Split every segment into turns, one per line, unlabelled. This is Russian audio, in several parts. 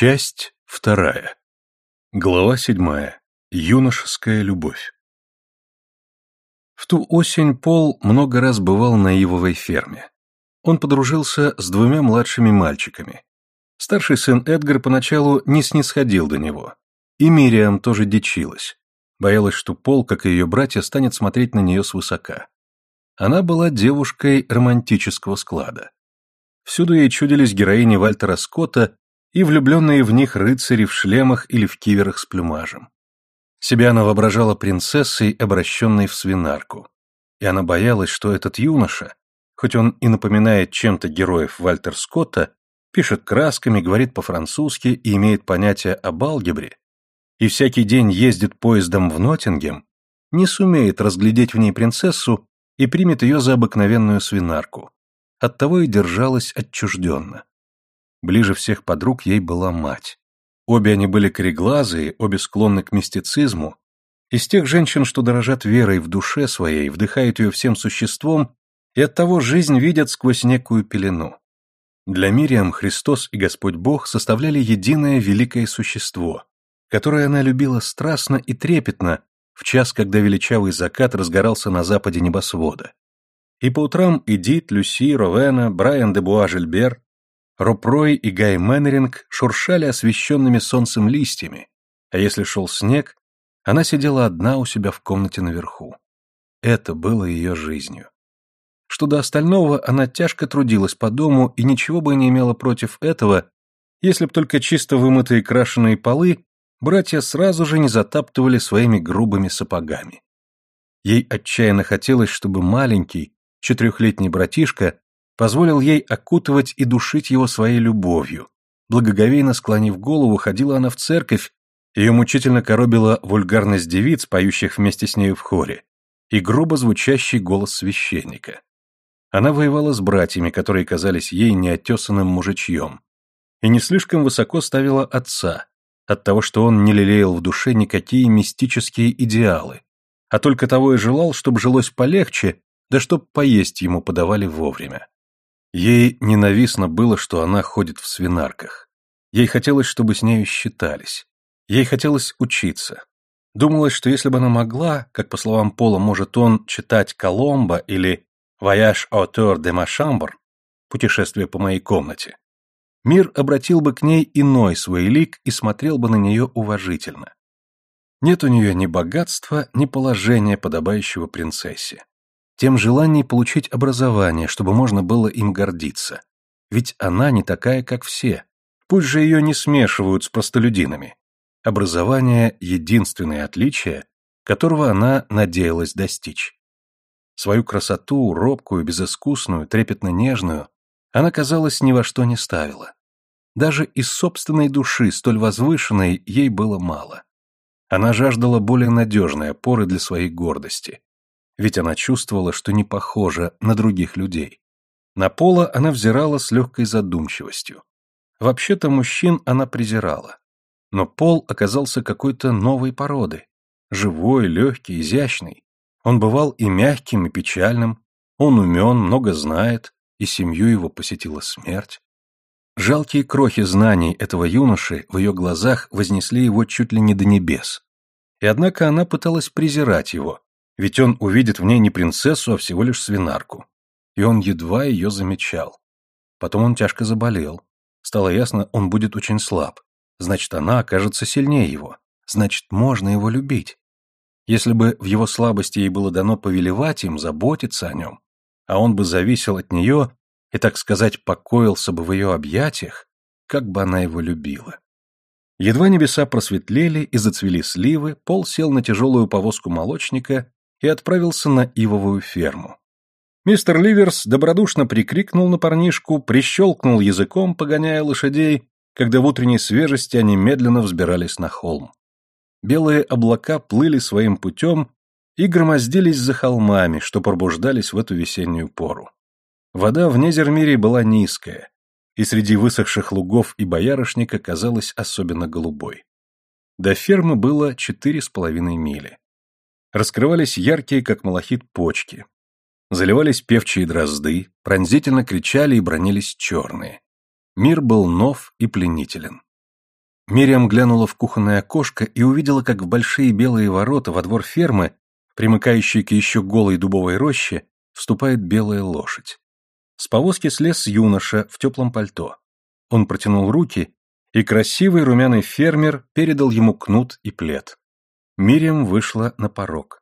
Часть вторая. Глава седьмая. Юношеская любовь. В ту осень Пол много раз бывал на Ивовой ферме. Он подружился с двумя младшими мальчиками. Старший сын Эдгар поначалу не снисходил до него. И Мириам тоже дичилась. Боялась, что Пол, как и ее братья, станет смотреть на нее свысока. Она была девушкой романтического склада. Всюду ей чудились героини Вальтера Скотта и влюбленные в них рыцари в шлемах или в киверах с плюмажем. Себя она воображала принцессой, обращенной в свинарку. И она боялась, что этот юноша, хоть он и напоминает чем-то героев Вальтер Скотта, пишет красками, говорит по-французски и имеет понятие об алгебре, и всякий день ездит поездом в Ноттингем, не сумеет разглядеть в ней принцессу и примет ее за обыкновенную свинарку. Оттого и держалась отчужденно. Ближе всех подруг ей была мать. Обе они были кореглазые, обе склонны к мистицизму. Из тех женщин, что дорожат верой в душе своей, вдыхают ее всем существом и оттого жизнь видят сквозь некую пелену. Для Мириам Христос и Господь Бог составляли единое великое существо, которое она любила страстно и трепетно в час, когда величавый закат разгорался на западе небосвода. И по утрам Эдит, Люси, Ровена, Брайан де Буа-Жильбер Ропрой и Гай Мэннеринг шуршали освещенными солнцем листьями, а если шел снег, она сидела одна у себя в комнате наверху. Это было ее жизнью. Что до остального, она тяжко трудилась по дому и ничего бы не имела против этого, если б только чисто вымытые крашеные полы братья сразу же не затаптывали своими грубыми сапогами. Ей отчаянно хотелось, чтобы маленький, четырехлетний братишка позволил ей окутывать и душить его своей любовью. Благоговейно склонив голову, ходила она в церковь, ее мучительно коробила вульгарность девиц, поющих вместе с нею в хоре, и грубо звучащий голос священника. Она воевала с братьями, которые казались ей неотесанным мужичьем, и не слишком высоко ставила отца, от того, что он не лелеял в душе никакие мистические идеалы, а только того и желал, чтобы жилось полегче, да чтоб поесть ему подавали вовремя. Ей ненавистно было, что она ходит в свинарках. Ей хотелось, чтобы с нею считались. Ей хотелось учиться. Думалось, что если бы она могла, как по словам Пола, может он читать Коломбо или «Voyage auteur ma chambre» «Путешествие по моей комнате», мир обратил бы к ней иной свой лик и смотрел бы на нее уважительно. Нет у нее ни богатства, ни положения, подобающего принцессе тем желаний получить образование, чтобы можно было им гордиться. Ведь она не такая, как все. Пусть же ее не смешивают с простолюдинами. Образование — единственное отличие, которого она надеялась достичь. Свою красоту, робкую, безыскусную, трепетно-нежную, она, казалось, ни во что не ставила. Даже из собственной души, столь возвышенной, ей было мало. Она жаждала более надежной опоры для своей гордости ведь она чувствовала, что не похожа на других людей. На Пола она взирала с легкой задумчивостью. Вообще-то мужчин она презирала. Но Пол оказался какой-то новой породы. Живой, легкий, изящный. Он бывал и мягким, и печальным. Он умен, много знает, и семью его посетила смерть. Жалкие крохи знаний этого юноши в ее глазах вознесли его чуть ли не до небес. И однако она пыталась презирать его, ведь он увидит в ней не принцессу, а всего лишь свинарку. И он едва ее замечал. Потом он тяжко заболел. Стало ясно, он будет очень слаб. Значит, она окажется сильнее его. Значит, можно его любить. Если бы в его слабости ей было дано повелевать им, заботиться о нем, а он бы зависел от нее и, так сказать, покоился бы в ее объятиях, как бы она его любила. Едва небеса просветлели и зацвели сливы, Пол сел на тяжелую повозку молочника и отправился на ивовую ферму. Мистер Ливерс добродушно прикрикнул на парнишку, прищелкнул языком, погоняя лошадей, когда в утренней свежести они медленно взбирались на холм. Белые облака плыли своим путем и громоздились за холмами, что пробуждались в эту весеннюю пору. Вода в Незермире была низкая, и среди высохших лугов и боярышника казалась особенно голубой. До фермы было четыре с половиной мили раскрывались яркие, как малахит, почки. Заливались певчие дрозды, пронзительно кричали и бронились черные. Мир был нов и пленителен. Мириам глянула в кухонное окошко и увидела, как в большие белые ворота во двор фермы, примыкающие к еще голой дубовой роще, вступает белая лошадь. С повозки слез юноша в теплом пальто. Он протянул руки, и красивый румяный фермер передал ему кнут и плед. Мириам вышла на порог.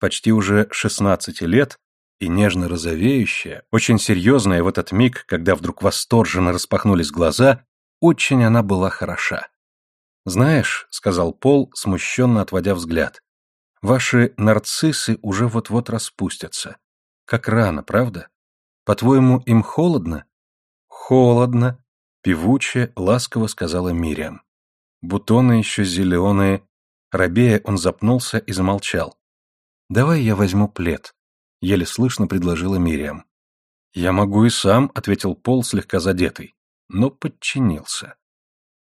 Почти уже шестнадцати лет и нежно розовеющая, очень серьезная в этот миг, когда вдруг восторженно распахнулись глаза, очень она была хороша. «Знаешь», — сказал Пол, смущенно отводя взгляд, — «ваши нарциссы уже вот-вот распустятся. Как рано, правда? По-твоему, им холодно?» «Холодно», — певуче, ласково сказала Мириам. Бутоны еще зеленые. Рабея он запнулся и замолчал. «Давай я возьму плед», — еле слышно предложила Мириам. «Я могу и сам», — ответил Пол, слегка задетый, но подчинился.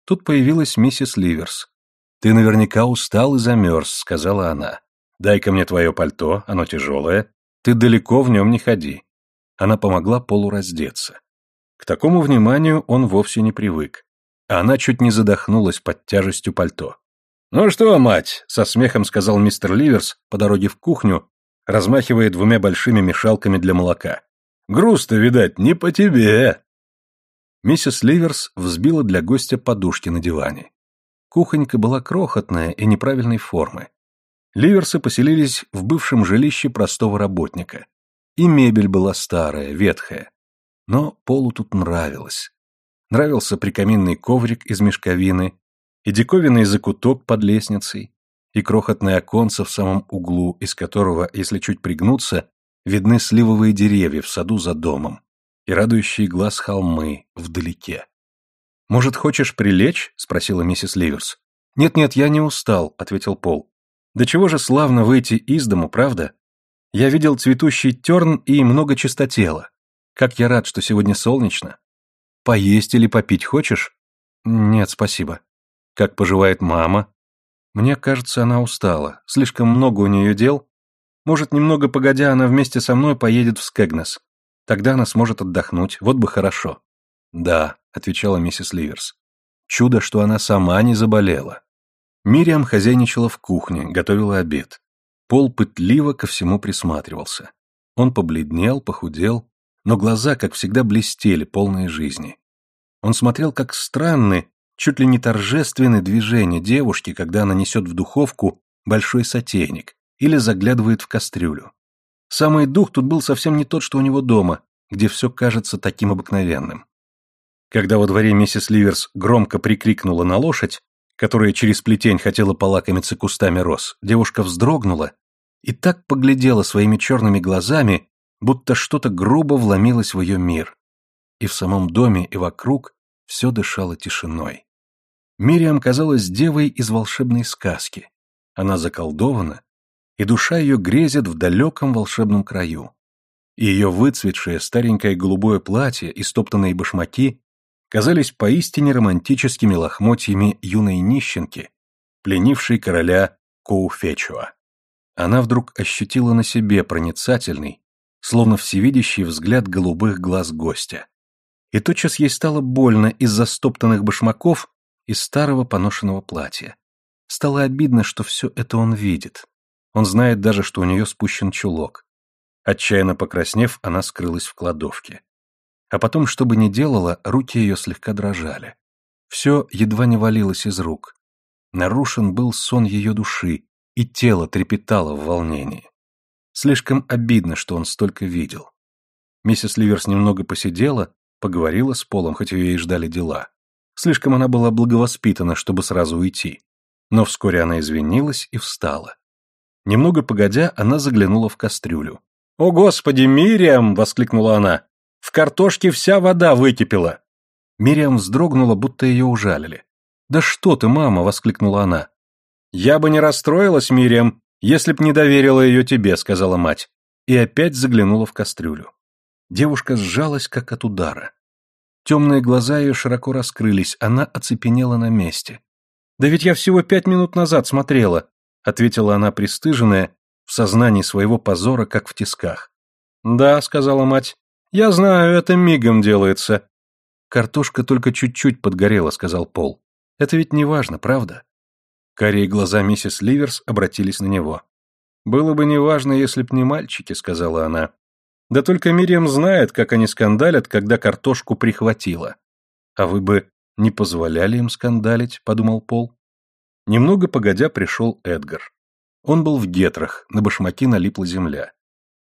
Тут появилась миссис Ливерс. «Ты наверняка устал и замерз», — сказала она. «Дай-ка мне твое пальто, оно тяжелое. Ты далеко в нем не ходи». Она помогла Полу раздеться. К такому вниманию он вовсе не привык. А она чуть не задохнулась под тяжестью пальто. «Ну что, мать?» — со смехом сказал мистер Ливерс по дороге в кухню, размахивая двумя большими мешалками для молока. «Груз-то, видать, не по тебе!» Миссис Ливерс взбила для гостя подушки на диване. Кухонька была крохотная и неправильной формы. Ливерсы поселились в бывшем жилище простого работника. И мебель была старая, ветхая. Но Полу тут нравилось. Нравился прикаминный коврик из мешковины, и диковинный закуток под лестницей, и крохотное оконце в самом углу, из которого, если чуть пригнуться, видны сливовые деревья в саду за домом и радующие глаз холмы вдалеке. «Может, хочешь прилечь?» — спросила миссис Ливерс. «Нет-нет, я не устал», — ответил Пол. «Да чего же славно выйти из дому, правда? Я видел цветущий терн и много чистотела. Как я рад, что сегодня солнечно. Поесть или попить хочешь?» «Нет, спасибо». «Как поживает мама?» «Мне кажется, она устала. Слишком много у нее дел. Может, немного погодя, она вместе со мной поедет в Скэгнес. Тогда она сможет отдохнуть, вот бы хорошо. Да, отвечала миссис Ливерс. Чудо, что она сама не заболела. Мириам хозяйничала в кухне, готовила обед. Пол пытливо ко всему присматривался. Он побледнел, похудел, но глаза, как всегда, блестели, полные жизни. Он смотрел, как странны, чуть ли не торжественные движения девушки, когда она несет в духовку большой сотейник или заглядывает в кастрюлю. Самый дух тут был совсем не тот, что у него дома, где все кажется таким обыкновенным. Когда во дворе миссис Ливерс громко прикрикнула на лошадь, которая через плетень хотела полакомиться кустами роз, девушка вздрогнула и так поглядела своими черными глазами, будто что-то грубо вломилось в ее мир. И в самом доме, и вокруг все дышало тишиной. Мириам казалась девой из волшебной сказки. Она заколдована, и душа ее грезит в далеком волшебном краю. И ее выцветшее старенькое голубое платье и стоптанные башмаки казались поистине романтическими лохмотьями юной нищенки, пленившей короля Коуфечуа. Она вдруг ощутила на себе проницательный, словно всевидящий взгляд голубых глаз гостя. И тотчас ей стало больно из-за стоптанных башмаков и старого поношенного платья. Стало обидно, что все это он видит. Он знает даже, что у нее спущен чулок. Отчаянно покраснев, она скрылась в кладовке. А потом, что бы ни делала, руки ее слегка дрожали. Все едва не валилось из рук. Нарушен был сон ее души, и тело трепетало в волнении. Слишком обидно, что он столько видел. Миссис Ливерс немного посидела, поговорила с Полом, хоть ее и ждали дела. Слишком она была благовоспитана, чтобы сразу уйти. Но вскоре она извинилась и встала. Немного погодя, она заглянула в кастрюлю. «О, Господи, Мириам!» — воскликнула она. «В картошке вся вода выкипела!» Мириам вздрогнула, будто ее ужалили. «Да что ты, мама!» — воскликнула она. «Я бы не расстроилась, Мириам, если б не доверила ее тебе», — сказала мать. И опять заглянула в кастрюлю. Девушка сжалась, как от удара. Темные глаза ее широко раскрылись, она оцепенела на месте. «Да ведь я всего пять минут назад смотрела. — ответила она пристыженная, в сознании своего позора, как в тисках. «Да», — сказала мать, — «я знаю, это мигом делается». «Картошка только чуть-чуть подгорела», — сказал Пол. Это ведь не важно, правда? Карие глаза миссис Ливерс обратились на него. «Было бы неважно, если б не мальчики», — сказала она. «Да только Мириам знает, как они скандалят, когда картошку прихватила. А вы бы не позволяли им скандалить», — подумал Пол. Немного погодя пришел Эдгар. Он был в гетрах, на башмаки налипла земля.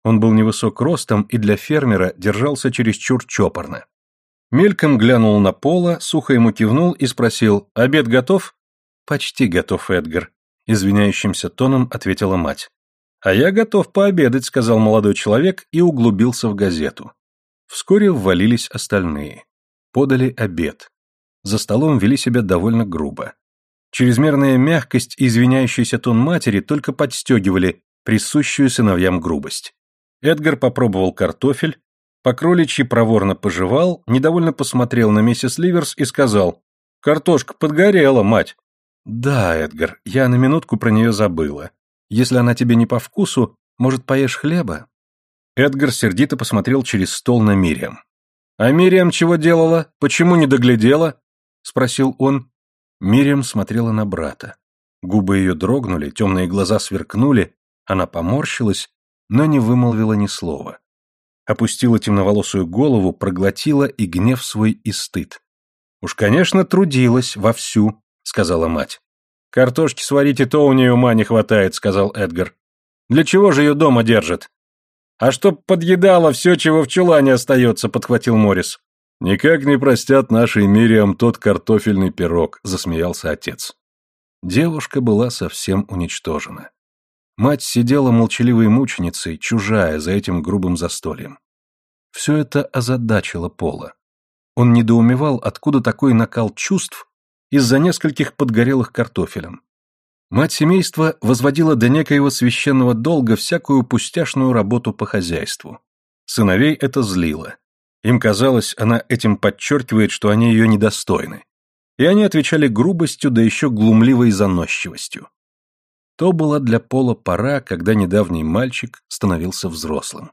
Он был невысок ростом и для фермера держался чересчур чопорно. Мельком глянул на Пола, сухо ему кивнул и спросил «Обед готов?» «Почти готов, Эдгар», — извиняющимся тоном ответила мать. «А я готов пообедать», — сказал молодой человек и углубился в газету. Вскоре ввалились остальные. Подали обед. За столом вели себя довольно грубо. Чрезмерная мягкость и извиняющийся тон матери только подстегивали присущую сыновьям грубость. Эдгар попробовал картофель, по кроличьи проворно пожевал, недовольно посмотрел на миссис Ливерс и сказал «Картошка подгорела, мать». «Да, Эдгар, я на минутку про нее забыла. Если она тебе не по вкусу, может, поешь хлеба?» Эдгар сердито посмотрел через стол на Мириам. «А Мириам чего делала? Почему не доглядела?» — спросил он. Мириам смотрела на брата. Губы ее дрогнули, темные глаза сверкнули, она поморщилась, но не вымолвила ни слова. Опустила темноволосую голову, проглотила и гнев свой, и стыд. «Уж, конечно, трудилась вовсю», — сказала мать. «Картошки сварить и то у нее ума не хватает», — сказал Эдгар. «Для чего же ее дома держат?» «А чтоб подъедала все, чего в чулане остается», — подхватил Морис. «Никак не простят нашей Мириам тот картофельный пирог», — засмеялся отец. Девушка была совсем уничтожена. Мать сидела молчаливой мученицей, чужая за этим грубым застольем. Все это озадачило Пола. Он недоумевал, откуда такой накал чувств из-за нескольких подгорелых картофелем. Мать семейства возводила до некоего священного долга всякую пустяшную работу по хозяйству. Сыновей это злило. Им казалось, она этим подчеркивает, что они ее недостойны. И они отвечали грубостью, да еще глумливой заносчивостью. То была для Пола пора, когда недавний мальчик становился взрослым.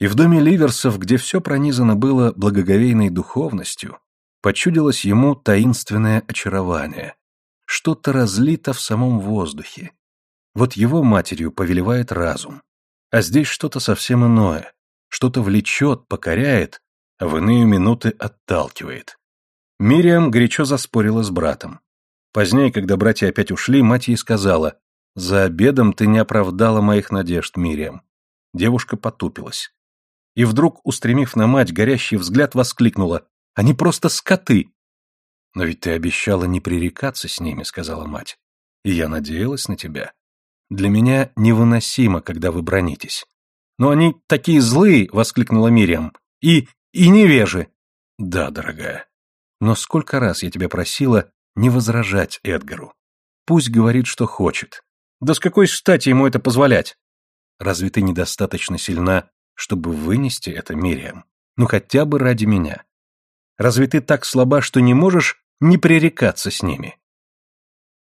И в доме Ливерсов, где все пронизано было благоговейной духовностью, почудилось ему таинственное очарование. Что-то разлито в самом воздухе. Вот его матерью повелевает разум. А здесь что-то совсем иное. Что-то влечет, покоряет, а в иные минуты отталкивает. Мириам горячо заспорила с братом. Позднее, когда братья опять ушли, мать ей сказала, «За обедом ты не оправдала моих надежд, Мириам». Девушка потупилась. И вдруг, устремив на мать горящий взгляд, воскликнула, «Они просто скоты!» «Но ведь ты обещала не пререкаться с ними», — сказала мать. «И я надеялась на тебя. Для меня невыносимо, когда вы бронитесь». «Но они такие злые!» — воскликнула Мириам. «И... и невежи!» «Да, дорогая. Но сколько раз я тебя просила не возражать Эдгару. Пусть говорит, что хочет. Да с какой стати ему это позволять? Разве ты недостаточно сильна, чтобы вынести это, Мириам? Ну хотя бы ради меня. Разве ты так слаба, что не можешь не пререкаться с ними?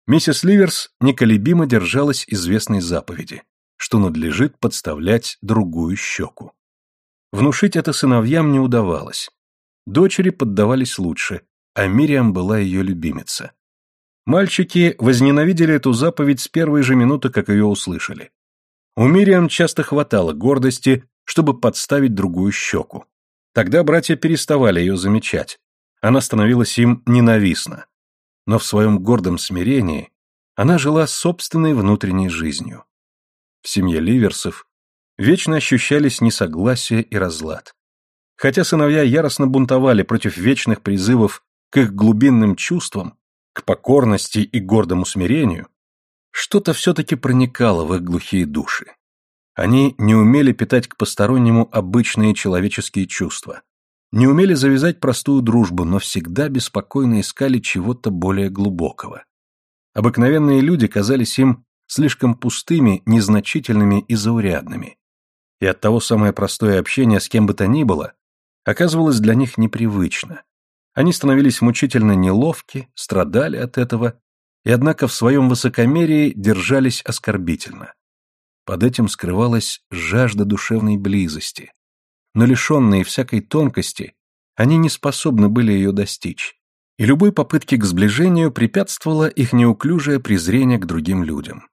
Миссис Ливерс неколебимо держалась известной заповеди, что надлежит подставлять другую щеку. Внушить это сыновьям не удавалось. Дочери поддавались лучше, а Мириам была ее любимица. Мальчики возненавидели эту заповедь с первой же минуты, как ее услышали. У Мириам часто хватало гордости, чтобы подставить другую щеку. Тогда братья переставали ее замечать. Она становилась им ненавистна. Но в своем гордом смирении она жила собственной внутренней жизнью. В семье Ливерсов вечно ощущались несогласие и разлад. Хотя сыновья яростно бунтовали против вечных призывов к их глубинным чувствам, к покорности и гордому смирению, что-то все-таки проникало в их глухие души. Они не умели питать к постороннему обычные человеческие чувства, не умели завязать простую дружбу, но всегда беспокойно искали чего-то более глубокого. Обыкновенные люди казались им слишком пустыми, незначительными и заурядными. И оттого самое простое общение с кем бы то ни было оказывалось для них непривычно. Они становились мучительно неловки, страдали от этого, и однако в своем высокомерии держались оскорбительно. Под этим скрывалась жажда душевной близости. Но лишенные всякой тонкости, они не способны были ее достичь. и любой попытке к сближению препятствовало их неуклюжее презрение к другим людям.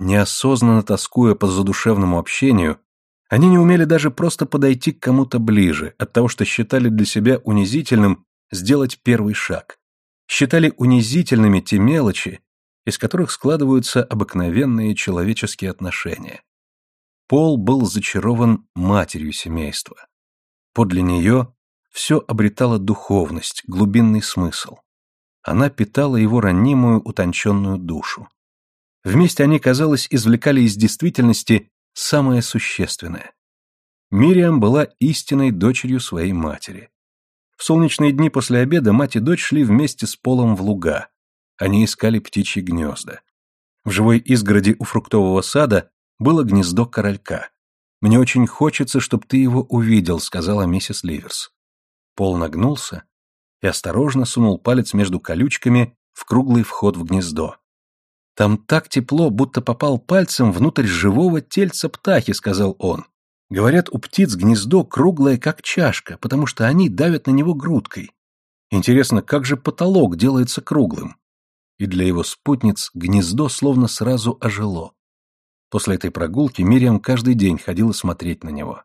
Неосознанно тоскуя по задушевному общению, они не умели даже просто подойти к кому-то ближе, от того, что считали для себя унизительным сделать первый шаг. Считали унизительными те мелочи, из которых складываются обыкновенные человеческие отношения. Пол был зачарован матерью семейства. Подле нее все обретало духовность, глубинный смысл. Она питала его ранимую, утонченную душу. Вместе они, казалось, извлекали из действительности самое существенное. Мириам была истинной дочерью своей матери. В солнечные дни после обеда мать и дочь шли вместе с Полом в луга. Они искали птичьи гнезда. В живой изгороди у фруктового сада было гнездо королька. «Мне очень хочется, чтобы ты его увидел», — сказала миссис Ливерс. Пол нагнулся и осторожно сунул палец между колючками в круглый вход в гнездо. «Там так тепло, будто попал пальцем внутрь живого тельца птахи», — сказал он. «Говорят, у птиц гнездо круглое, как чашка, потому что они давят на него грудкой. Интересно, как же потолок делается круглым?» И для его спутниц гнездо словно сразу ожило. После этой прогулки Мириам каждый день ходила смотреть на него.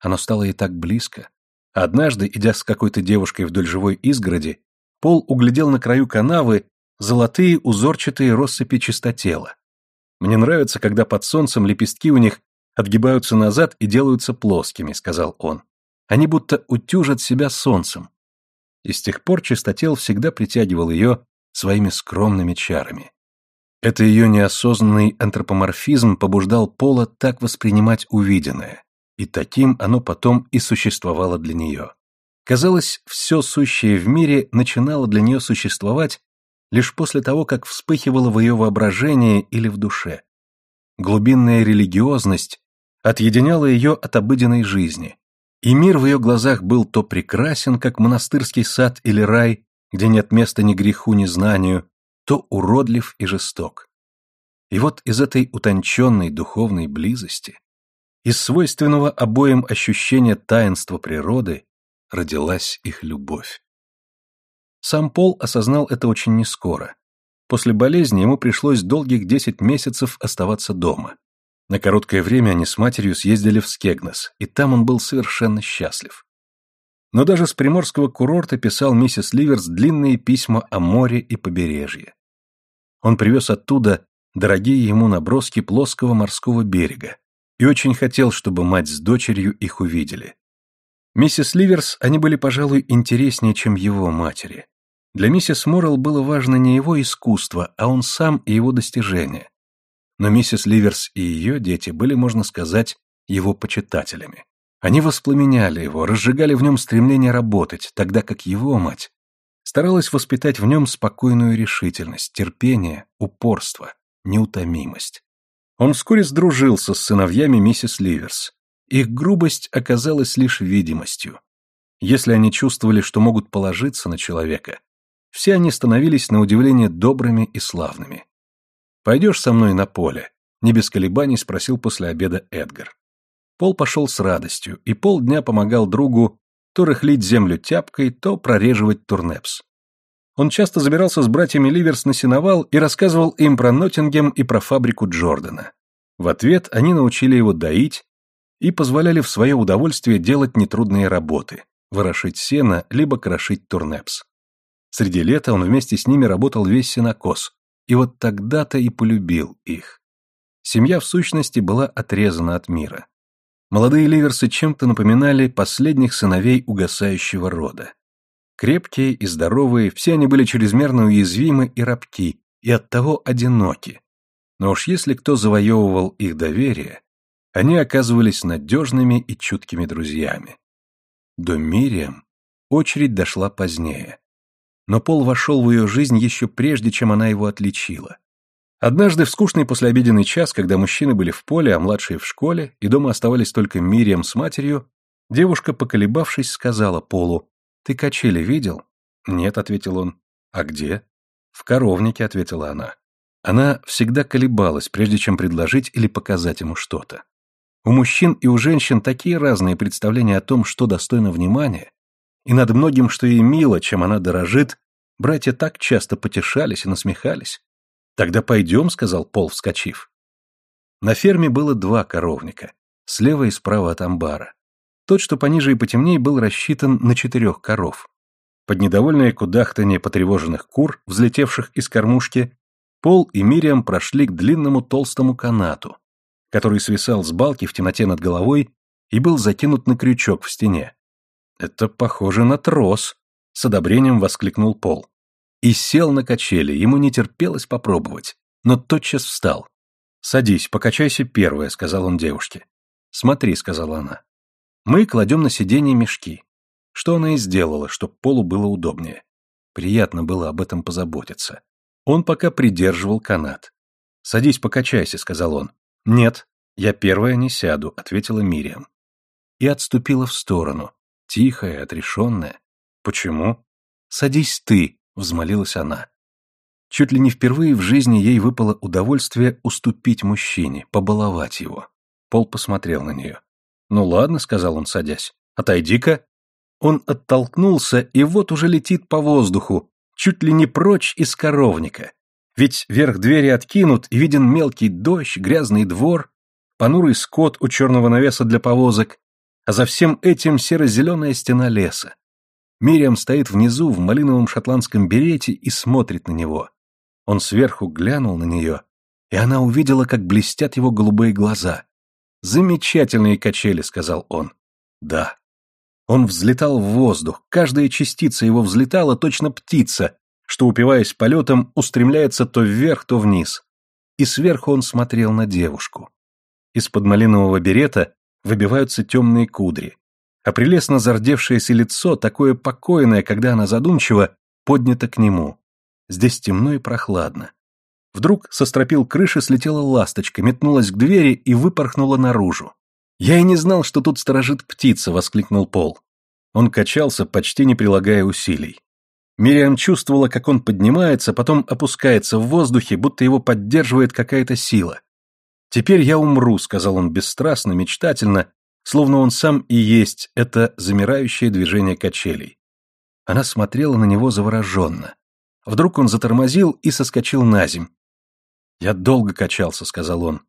Оно стало ей так близко. Однажды, идя с какой-то девушкой вдоль живой изгороди, Пол углядел на краю канавы золотые узорчатые россыпи чистотела. Мне нравится, когда под солнцем лепестки у них отгибаются назад и делаются плоскими, сказал он. Они будто утюжат себя солнцем. И с тех пор чистотел всегда притягивал ее своими скромными чарами. Это ее неосознанный антропоморфизм побуждал Пола так воспринимать увиденное, и таким оно потом и существовало для нее. Казалось, все сущее в мире начинало для нее существовать лишь после того, как вспыхивало в ее воображении или в душе. Глубинная религиозность отъединяла ее от обыденной жизни, и мир в ее глазах был то прекрасен, как монастырский сад или рай, где нет места ни греху, ни знанию, то уродлив и жесток. И вот из этой утонченной духовной близости, из свойственного обоим ощущения таинства природы, родилась их любовь. Сам Пол осознал это очень нескоро. После болезни ему пришлось долгих десять месяцев оставаться дома. На короткое время они с матерью съездили в Скегнес, и там он был совершенно счастлив. Но даже с приморского курорта писал миссис Ливерс длинные письма о море и побережье. Он привез оттуда дорогие ему наброски плоского морского берега и очень хотел, чтобы мать с дочерью их увидели. Миссис Ливерс они были, пожалуй, интереснее, чем его матери. Для миссис Моррелл было важно не его искусство, а он сам и его достижения. Но миссис Ливерс и ее дети были, можно сказать, его почитателями. Они воспламеняли его, разжигали в нем стремление работать, тогда как его мать старалась воспитать в нем спокойную решительность, терпение, упорство, неутомимость. Он вскоре сдружился с сыновьями миссис Ливерс. Их грубость оказалась лишь видимостью. Если они чувствовали, что могут положиться на человека, все они становились на удивление добрыми и славными. «Пойдешь со мной на поле?» — не без колебаний спросил после обеда Эдгар. Пол пошел с радостью, и полдня помогал другу то рыхлить землю тяпкой, то прореживать турнепс. Он часто забирался с братьями Ливерс на сеновал и рассказывал им про Ноттингем и про фабрику Джордана. В ответ они научили его доить и позволяли в свое удовольствие делать нетрудные работы – ворошить сено, либо крошить турнепс. Среди лета он вместе с ними работал весь сенокос, и вот тогда-то и полюбил их. Семья в сущности была отрезана от мира. Молодые ливерсы чем-то напоминали последних сыновей угасающего рода. Крепкие и здоровые, все они были чрезмерно уязвимы и рабки, и оттого одиноки. Но уж если кто завоевывал их доверие, они оказывались надежными и чуткими друзьями. До Мириам очередь дошла позднее но Пол вошел в ее жизнь еще прежде, чем она его отличила. Однажды в скучный послеобеденный час, когда мужчины были в поле, а младшие в школе, и дома оставались только Мириам с матерью, девушка, поколебавшись, сказала Полу, «Ты качели видел?» «Нет», — ответил он. «А где?» «В коровнике», — ответила она. Она всегда колебалась, прежде чем предложить или показать ему что-то. У мужчин и у женщин такие разные представления о том, что достойно внимания, и над многим, что ей мило, чем она дорожит, Братья так часто потешались и насмехались. «Тогда пойдем», — сказал Пол, вскочив. На ферме было два коровника, слева и справа от амбара. Тот, что пониже и потемнее, был рассчитан на четырех коров. Под недовольное кудахтанье потревоженных кур, взлетевших из кормушки, Пол и Мириам прошли к длинному толстому канату, который свисал с балки в темноте над головой и был закинут на крючок в стене. «Это похоже на трос», — с одобрением воскликнул Пол. И сел на качели, ему не терпелось попробовать, но тотчас встал. «Садись, покачайся первая», — сказал он девушке. «Смотри», — сказала она. «Мы кладем на сиденье мешки». Что она и сделала, чтобы Полу было удобнее. Приятно было об этом позаботиться. Он пока придерживал канат. «Садись, покачайся», — сказал он. «Нет, я первая не сяду», — ответила Мириам. И отступила в сторону, тихая, отрешенная. «Почему?» «Садись ты», — взмолилась она. Чуть ли не впервые в жизни ей выпало удовольствие уступить мужчине, побаловать его. Пол посмотрел на нее. «Ну ладно», — сказал он, садясь. «Отойди-ка». Он оттолкнулся, и вот уже летит по воздуху, чуть ли не прочь из коровника. Ведь верх двери откинут, и виден мелкий дождь, грязный двор, понурый скот у черного навеса для повозок, а за всем этим серо-зеленая стена леса. Мириам стоит внизу в малиновом шотландском берете и смотрит на него. Он сверху глянул на нее, и она увидела, как блестят его голубые глаза. «Замечательные качели», — сказал он. «Да». Он взлетал в воздух, каждая частица его взлетала, точно птица, что, упиваясь полетом, устремляется то вверх, то вниз. И сверху он смотрел на девушку. Из-под малинового берета выбиваются темные кудри, а прелестно зардевшееся лицо, такое покойное, когда она задумчива, поднято к нему. Здесь темно и прохладно. Вдруг со стропил крыши слетела ласточка, метнулась к двери и выпорхнула наружу. «Я и не знал, что тут сторожит птица!» — воскликнул Пол. Он качался, почти не прилагая усилий. Мириам чувствовала, как он поднимается, потом опускается в воздухе, будто его поддерживает какая-то сила. «Теперь я умру», — сказал он бесстрастно, мечтательно, словно он сам и есть это замирающее движение качелей. Она смотрела на него завороженно. Вдруг он затормозил и соскочил на земь. «Я долго качался», — сказал он.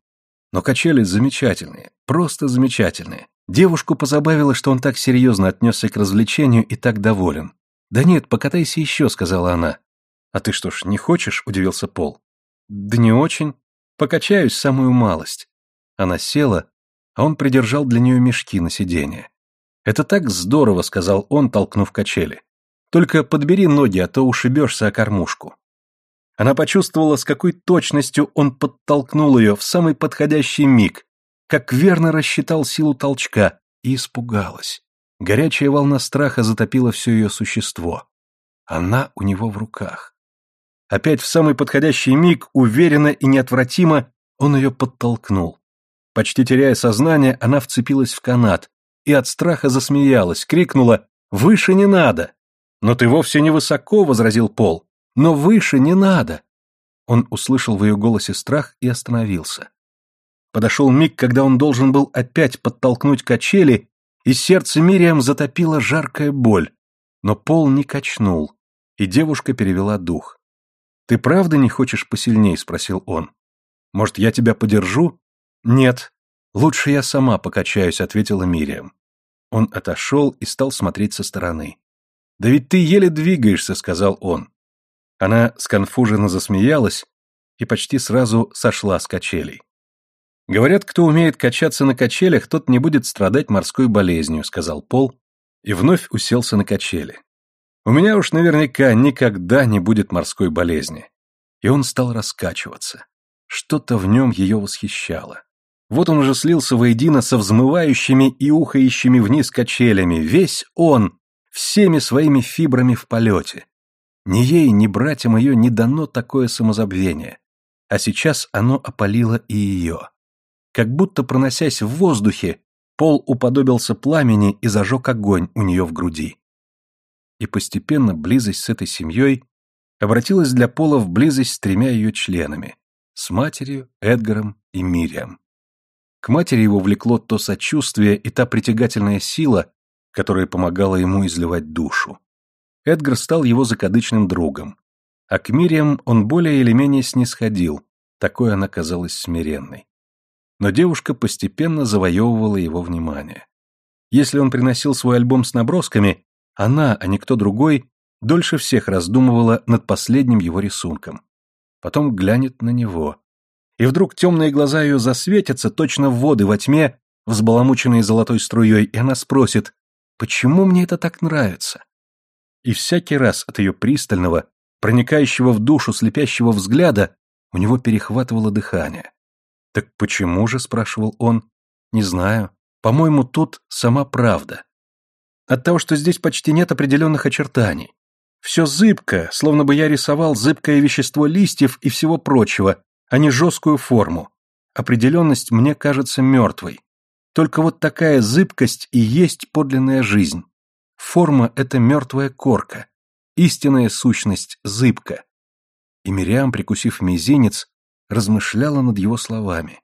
«Но качели замечательные, просто замечательные. Девушку позабавило, что он так серьезно отнесся к развлечению и так доволен. «Да нет, покатайся еще», — сказала она. «А ты что ж, не хочешь?» — удивился Пол. «Да не очень. Покачаюсь самую малость». Она села, а он придержал для нее мешки на сиденье. «Это так здорово», — сказал он, толкнув качели. «Только подбери ноги, а то ушибешься о кормушку». Она почувствовала, с какой точностью он подтолкнул ее в самый подходящий миг, как верно рассчитал силу толчка, и испугалась. Горячая волна страха затопила все ее существо. Она у него в руках. Опять в самый подходящий миг, уверенно и неотвратимо, он ее подтолкнул. Почти теряя сознание, она вцепилась в канат и от страха засмеялась, крикнула «Выше не надо!» «Но ты вовсе не высоко», — возразил Пол. «Но выше не надо!» Он услышал в ее голосе страх и остановился. Подошел миг, когда он должен был опять подтолкнуть качели, и сердце Мириам затопила жаркая боль. Но пол не качнул, и девушка перевела дух. «Ты правда не хочешь посильней?» — спросил он. «Может, я тебя подержу?» «Нет. Лучше я сама покачаюсь», — ответила Мириам. Он отошел и стал смотреть со стороны. «Да ведь ты еле двигаешься», — сказал он. Она сконфуженно засмеялась и почти сразу сошла с качелей. Говорят, кто умеет качаться на качелях, тот не будет страдать морской болезнью, сказал Пол и вновь уселся на качели. У меня уж наверняка никогда не будет морской болезни. И он стал раскачиваться. Что-то в нем ее восхищало. Вот он уже слился воедино со взмывающими и ухающими вниз качелями, весь он, всеми своими фибрами в полете. Ни ей, ни братьям ее не дано такое самозабвение. А сейчас оно опалило и ее. Как будто проносясь в воздухе, пол уподобился пламени и зажег огонь у нее в груди. И постепенно близость с этой семьей обратилась для Пола в близость с тремя ее членами – с матерью, Эдгаром и Мириам. К матери его влекло то сочувствие и та притягательная сила, которая помогала ему изливать душу. Эдгар стал его закадычным другом. А к Мириам он более или менее снисходил, такой она казалась смиренной. Но девушка постепенно завоевывала его внимание. Если он приносил свой альбом с набросками, она, а не кто другой, дольше всех раздумывала над последним его рисунком. Потом глянет на него. И вдруг темные глаза ее засветятся, точно в воды во тьме, взбаламученные золотой струей, и она спросит, «Почему мне это так нравится?» И всякий раз от ее пристального, проникающего в душу слепящего взгляда, у него перехватывало дыхание. «Так почему же?» — спрашивал он. «Не знаю. По-моему, тут сама правда. От того, что здесь почти нет определенных очертаний. Все зыбко, словно бы я рисовал зыбкое вещество листьев и всего прочего, а не жесткую форму. Определенность мне кажется мертвой. Только вот такая зыбкость и есть подлинная жизнь. Форма — это мертвая корка. Истинная сущность — зыбка. И Мириам, прикусив мизинец, размышляла над его словами.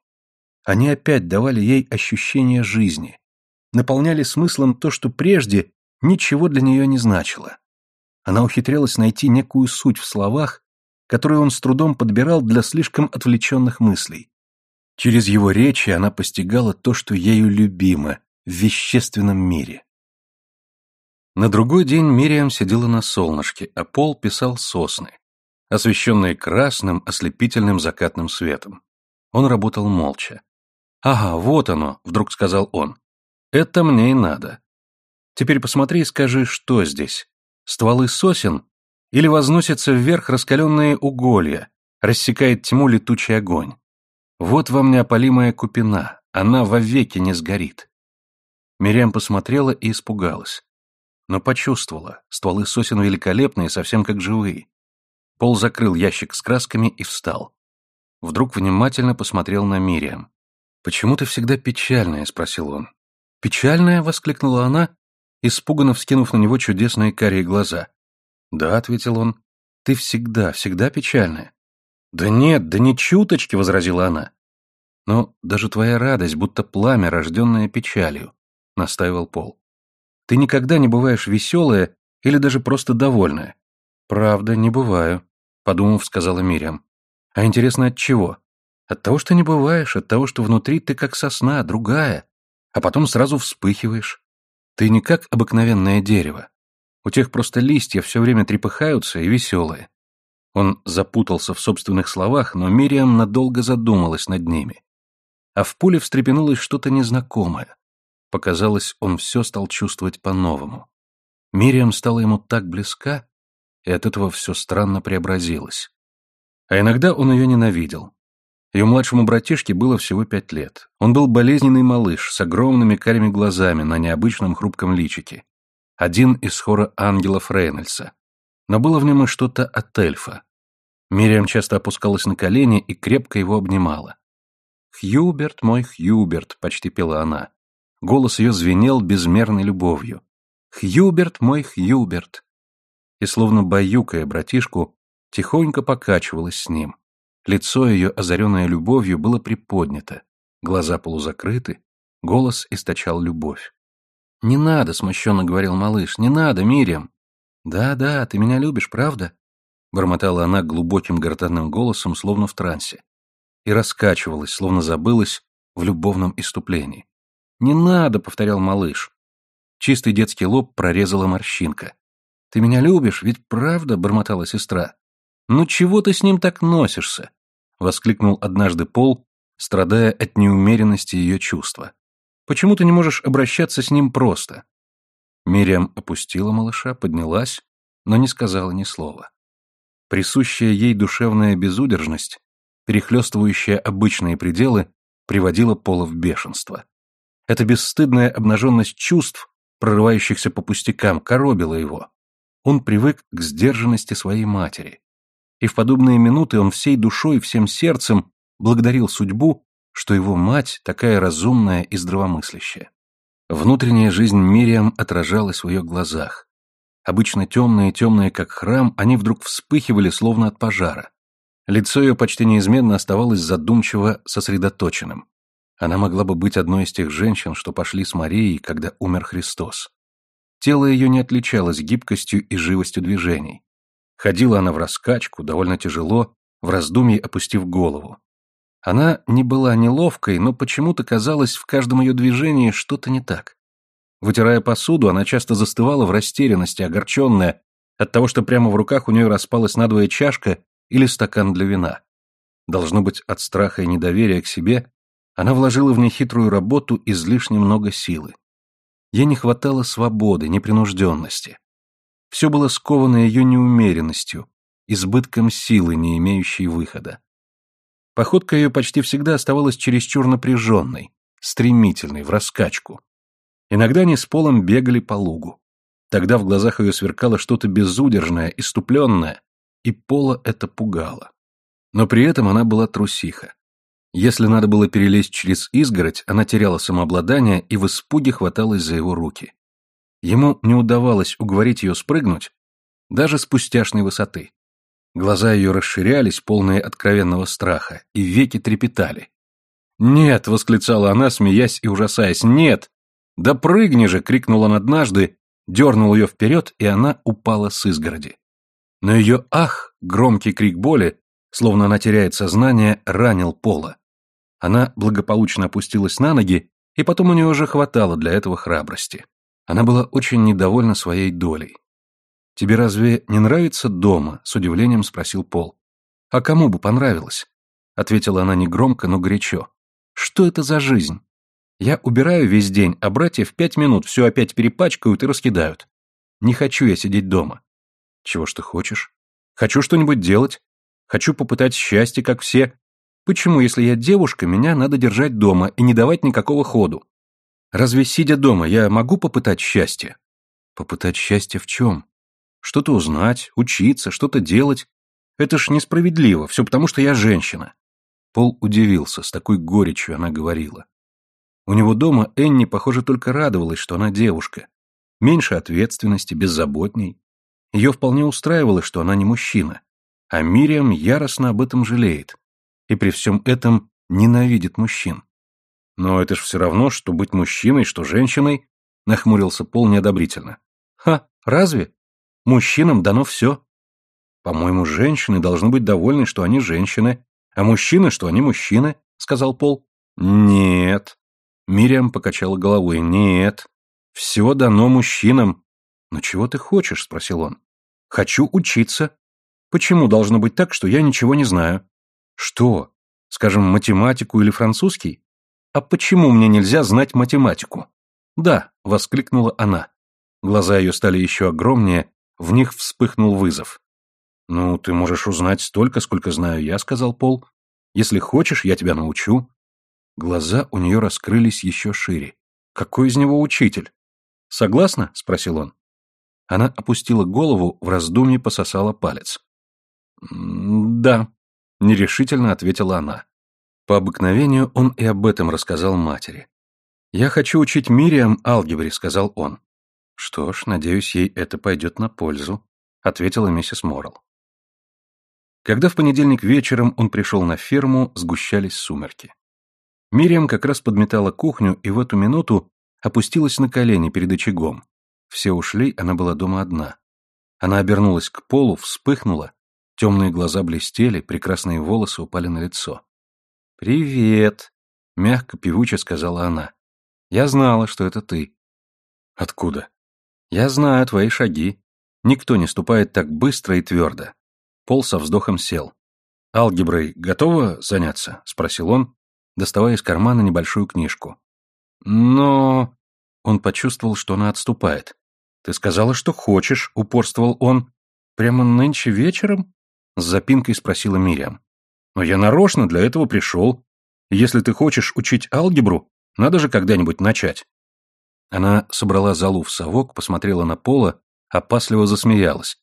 Они опять давали ей ощущение жизни, наполняли смыслом то, что прежде ничего для нее не значило. Она ухитрялась найти некую суть в словах, которые он с трудом подбирал для слишком отвлеченных мыслей. Через его речи она постигала то, что ею любимо в вещественном мире. На другой день Мириам сидела на солнышке, а Пол писал сосны, освещенные красным, ослепительным закатным светом. Он работал молча. «Ага, вот оно», — вдруг сказал он. Это мне и надо. Теперь посмотри и скажи, что здесь. Стволы сосен? Или возносятся вверх раскаленные уголья, рассекает тьму летучий огонь? Вот вам неопалимая купина, она вовеки не сгорит. Мирям посмотрела и испугалась. Но почувствовала, стволы сосен великолепные, совсем как живые. Пол закрыл ящик с красками и встал. Вдруг внимательно посмотрел на Мириам. «Почему ты всегда печальная?» — спросил он. «Печальная?» — воскликнула она, испуганно вскинув на него чудесные карие глаза. «Да», — ответил он, — «ты всегда, всегда печальная». «Да нет, да ни чуточки», — возразила она. «Но даже твоя радость, будто пламя, рожденное печалью», — настаивал Пол. «Ты никогда не бываешь веселая или даже просто довольная». «Правда, не бываю», — подумав, сказала Мириам. «А интересно, от чего?» «От того, что не бываешь, от того, что внутри ты как сосна, другая, а потом сразу вспыхиваешь. Ты не как обыкновенное дерево. У тех просто листья все время трепыхаются и веселые. Он запутался в собственных словах, но Мириам надолго задумалась над ними. А в пуле встрепенулось что-то незнакомое. Показалось, он все стал чувствовать по-новому. Мириам стала ему так близка, и от этого все странно преобразилось. А иногда он ее ненавидел, ее младшему братишке было всего пять лет. Он был болезненный малыш с огромными карими глазами на необычном хрупком личике. Один из хора ангелов Рейнольдса. Но было в нем и что-то от эльфа. Мириам часто опускалась на колени и крепко его обнимала. «Хьюберт, мой Хьюберт», — почти пела она. Голос ее звенел безмерной любовью. «Хьюберт, мой Хьюберт». И словно баюкая братишку, тихонько покачивалась с ним. Лицо ее, озаренное любовью, было приподнято, глаза полузакрыты, голос источал любовь. «Не надо», — смущенно говорил малыш, — «не надо, Мириам». «Да-да, ты меня любишь, правда?» — бормотала она глубоким гортанным голосом, словно в трансе, и раскачивалась, словно забылась в любовном иступлении. «Не надо», — повторял малыш. Чистый детский лоб прорезала морщинка. «Ты меня любишь, ведь правда?» — бормотала сестра. «Ну чего ты с ним так носишься?» — воскликнул однажды Пол, страдая от неумеренности ее чувства. «Почему ты не можешь обращаться с ним просто?» Мириам опустила малыша, поднялась, но не сказала ни слова. Присущая ей душевная безудержность, перехлестывающая обычные пределы, приводила Пола в бешенство. Эта бесстыдная обнаженность чувств, прорывающихся по пустякам, коробила его. Он привык к сдержанности своей матери и в подобные минуты он всей душой всем сердцем благодарил судьбу, что его мать такая разумная и здравомыслящая. Внутренняя жизнь Мириам отражалась в ее глазах. Обычно темные-темные, как храм, они вдруг вспыхивали, словно от пожара. Лицо ее почти неизменно оставалось задумчиво сосредоточенным. Она могла бы быть одной из тех женщин, что пошли с Марией, когда умер Христос. Тело ее не отличалось гибкостью и живостью движений. Ходила она в раскачку, довольно тяжело, в раздумье опустив голову. Она не была неловкой, но почему-то казалось в каждом ее движении что-то не так. Вытирая посуду, она часто застывала в растерянности, огорченная от того, что прямо в руках у нее распалась надвое чашка или стакан для вина. Должно быть, от страха и недоверия к себе она вложила в нехитрую работу излишне много силы. Ей не хватало свободы, непринужденности. Все было сковано ее неумеренностью, избытком силы, не имеющей выхода. Походка ее почти всегда оставалась чересчур напряженной, стремительной, в раскачку. Иногда они с полом бегали по лугу. Тогда в глазах ее сверкало что-то безудержное, иступленное, и пола это пугало. Но при этом она была трусиха. Если надо было перелезть через изгородь, она теряла самообладание и в испуге хваталась за его руки. Ему не удавалось уговорить ее спрыгнуть даже с пустяшной высоты. Глаза ее расширялись, полные откровенного страха, и веки трепетали. «Нет!» — восклицала она, смеясь и ужасаясь. «Нет! Да прыгни же!» — крикнул он однажды, дернул ее вперед, и она упала с изгороди. Но ее «ах!» — громкий крик боли, словно она теряет сознание, ранил Пола. Она благополучно опустилась на ноги, и потом у нее уже хватало для этого храбрости. Она была очень недовольна своей долей. «Тебе разве не нравится дома?» — с удивлением спросил Пол. «А кому бы понравилось?» — ответила она негромко, но горячо. «Что это за жизнь? Я убираю весь день, а братья в пять минут все опять перепачкают и раскидают. Не хочу я сидеть дома». «Чего ж ты хочешь?» «Хочу что-нибудь делать. Хочу попытать счастье, как все. Почему, если я девушка, меня надо держать дома и не давать никакого ходу? Разве, сидя дома, я могу попытать счастье? Попытать счастье в чем? Что-то узнать, учиться, что-то делать. Это ж несправедливо, все потому, что я женщина. Пол удивился, с такой горечью она говорила. У него дома Энни, похоже, только радовалась, что она девушка. Меньше ответственности, беззаботней. Ее вполне устраивало, что она не мужчина. А Мириам яростно об этом жалеет. И при всем этом ненавидит мужчин. Но это ж все равно, что быть мужчиной, что женщиной, нахмурился Пол неодобрительно. Ха, разве? Мужчинам дано все. По-моему, женщины должны быть довольны, что они женщины, а мужчины, что они мужчины, сказал Пол. Нет. Мириам покачала головой. Нет. Все дано мужчинам. Но чего ты хочешь? спросил он. Хочу учиться. Почему должно быть так, что я ничего не знаю? Что? Скажем, математику или французский? «А почему мне нельзя знать математику?» «Да», — воскликнула она. Глаза ее стали еще огромнее, в них вспыхнул вызов. «Ну, ты можешь узнать столько, сколько знаю я», — сказал Пол. «Если хочешь, я тебя научу». Глаза у нее раскрылись еще шире. «Какой из него учитель?» «Согласна?» — спросил он. Она опустила голову, в раздумье пососала палец. «Да», — нерешительно ответила она. По обыкновению он и об этом рассказал матери. «Я хочу учить Мириам алгебре», — сказал он. «Что ж, надеюсь, ей это пойдет на пользу», — ответила миссис Моррелл. Когда в понедельник вечером он пришел на ферму, сгущались сумерки. Мириам как раз подметала кухню и в эту минуту опустилась на колени перед очагом. Все ушли, она была дома одна. Она обернулась к полу, вспыхнула, темные глаза блестели, прекрасные волосы упали на лицо. «Привет», — мягко певуче сказала она. «Я знала, что это ты». «Откуда?» «Я знаю твои шаги. Никто не ступает так быстро и твердо». Пол со вздохом сел. «Алгеброй готова заняться?» — спросил он, доставая из кармана небольшую книжку. «Но...» Он почувствовал, что она отступает. «Ты сказала, что хочешь», — упорствовал он. «Прямо нынче вечером?» — с запинкой спросила Мириам. Но я нарочно для этого пришел. Если ты хочешь учить алгебру, надо же когда-нибудь начать. Она собрала залу в совок, посмотрела на Пола, опасливо засмеялась.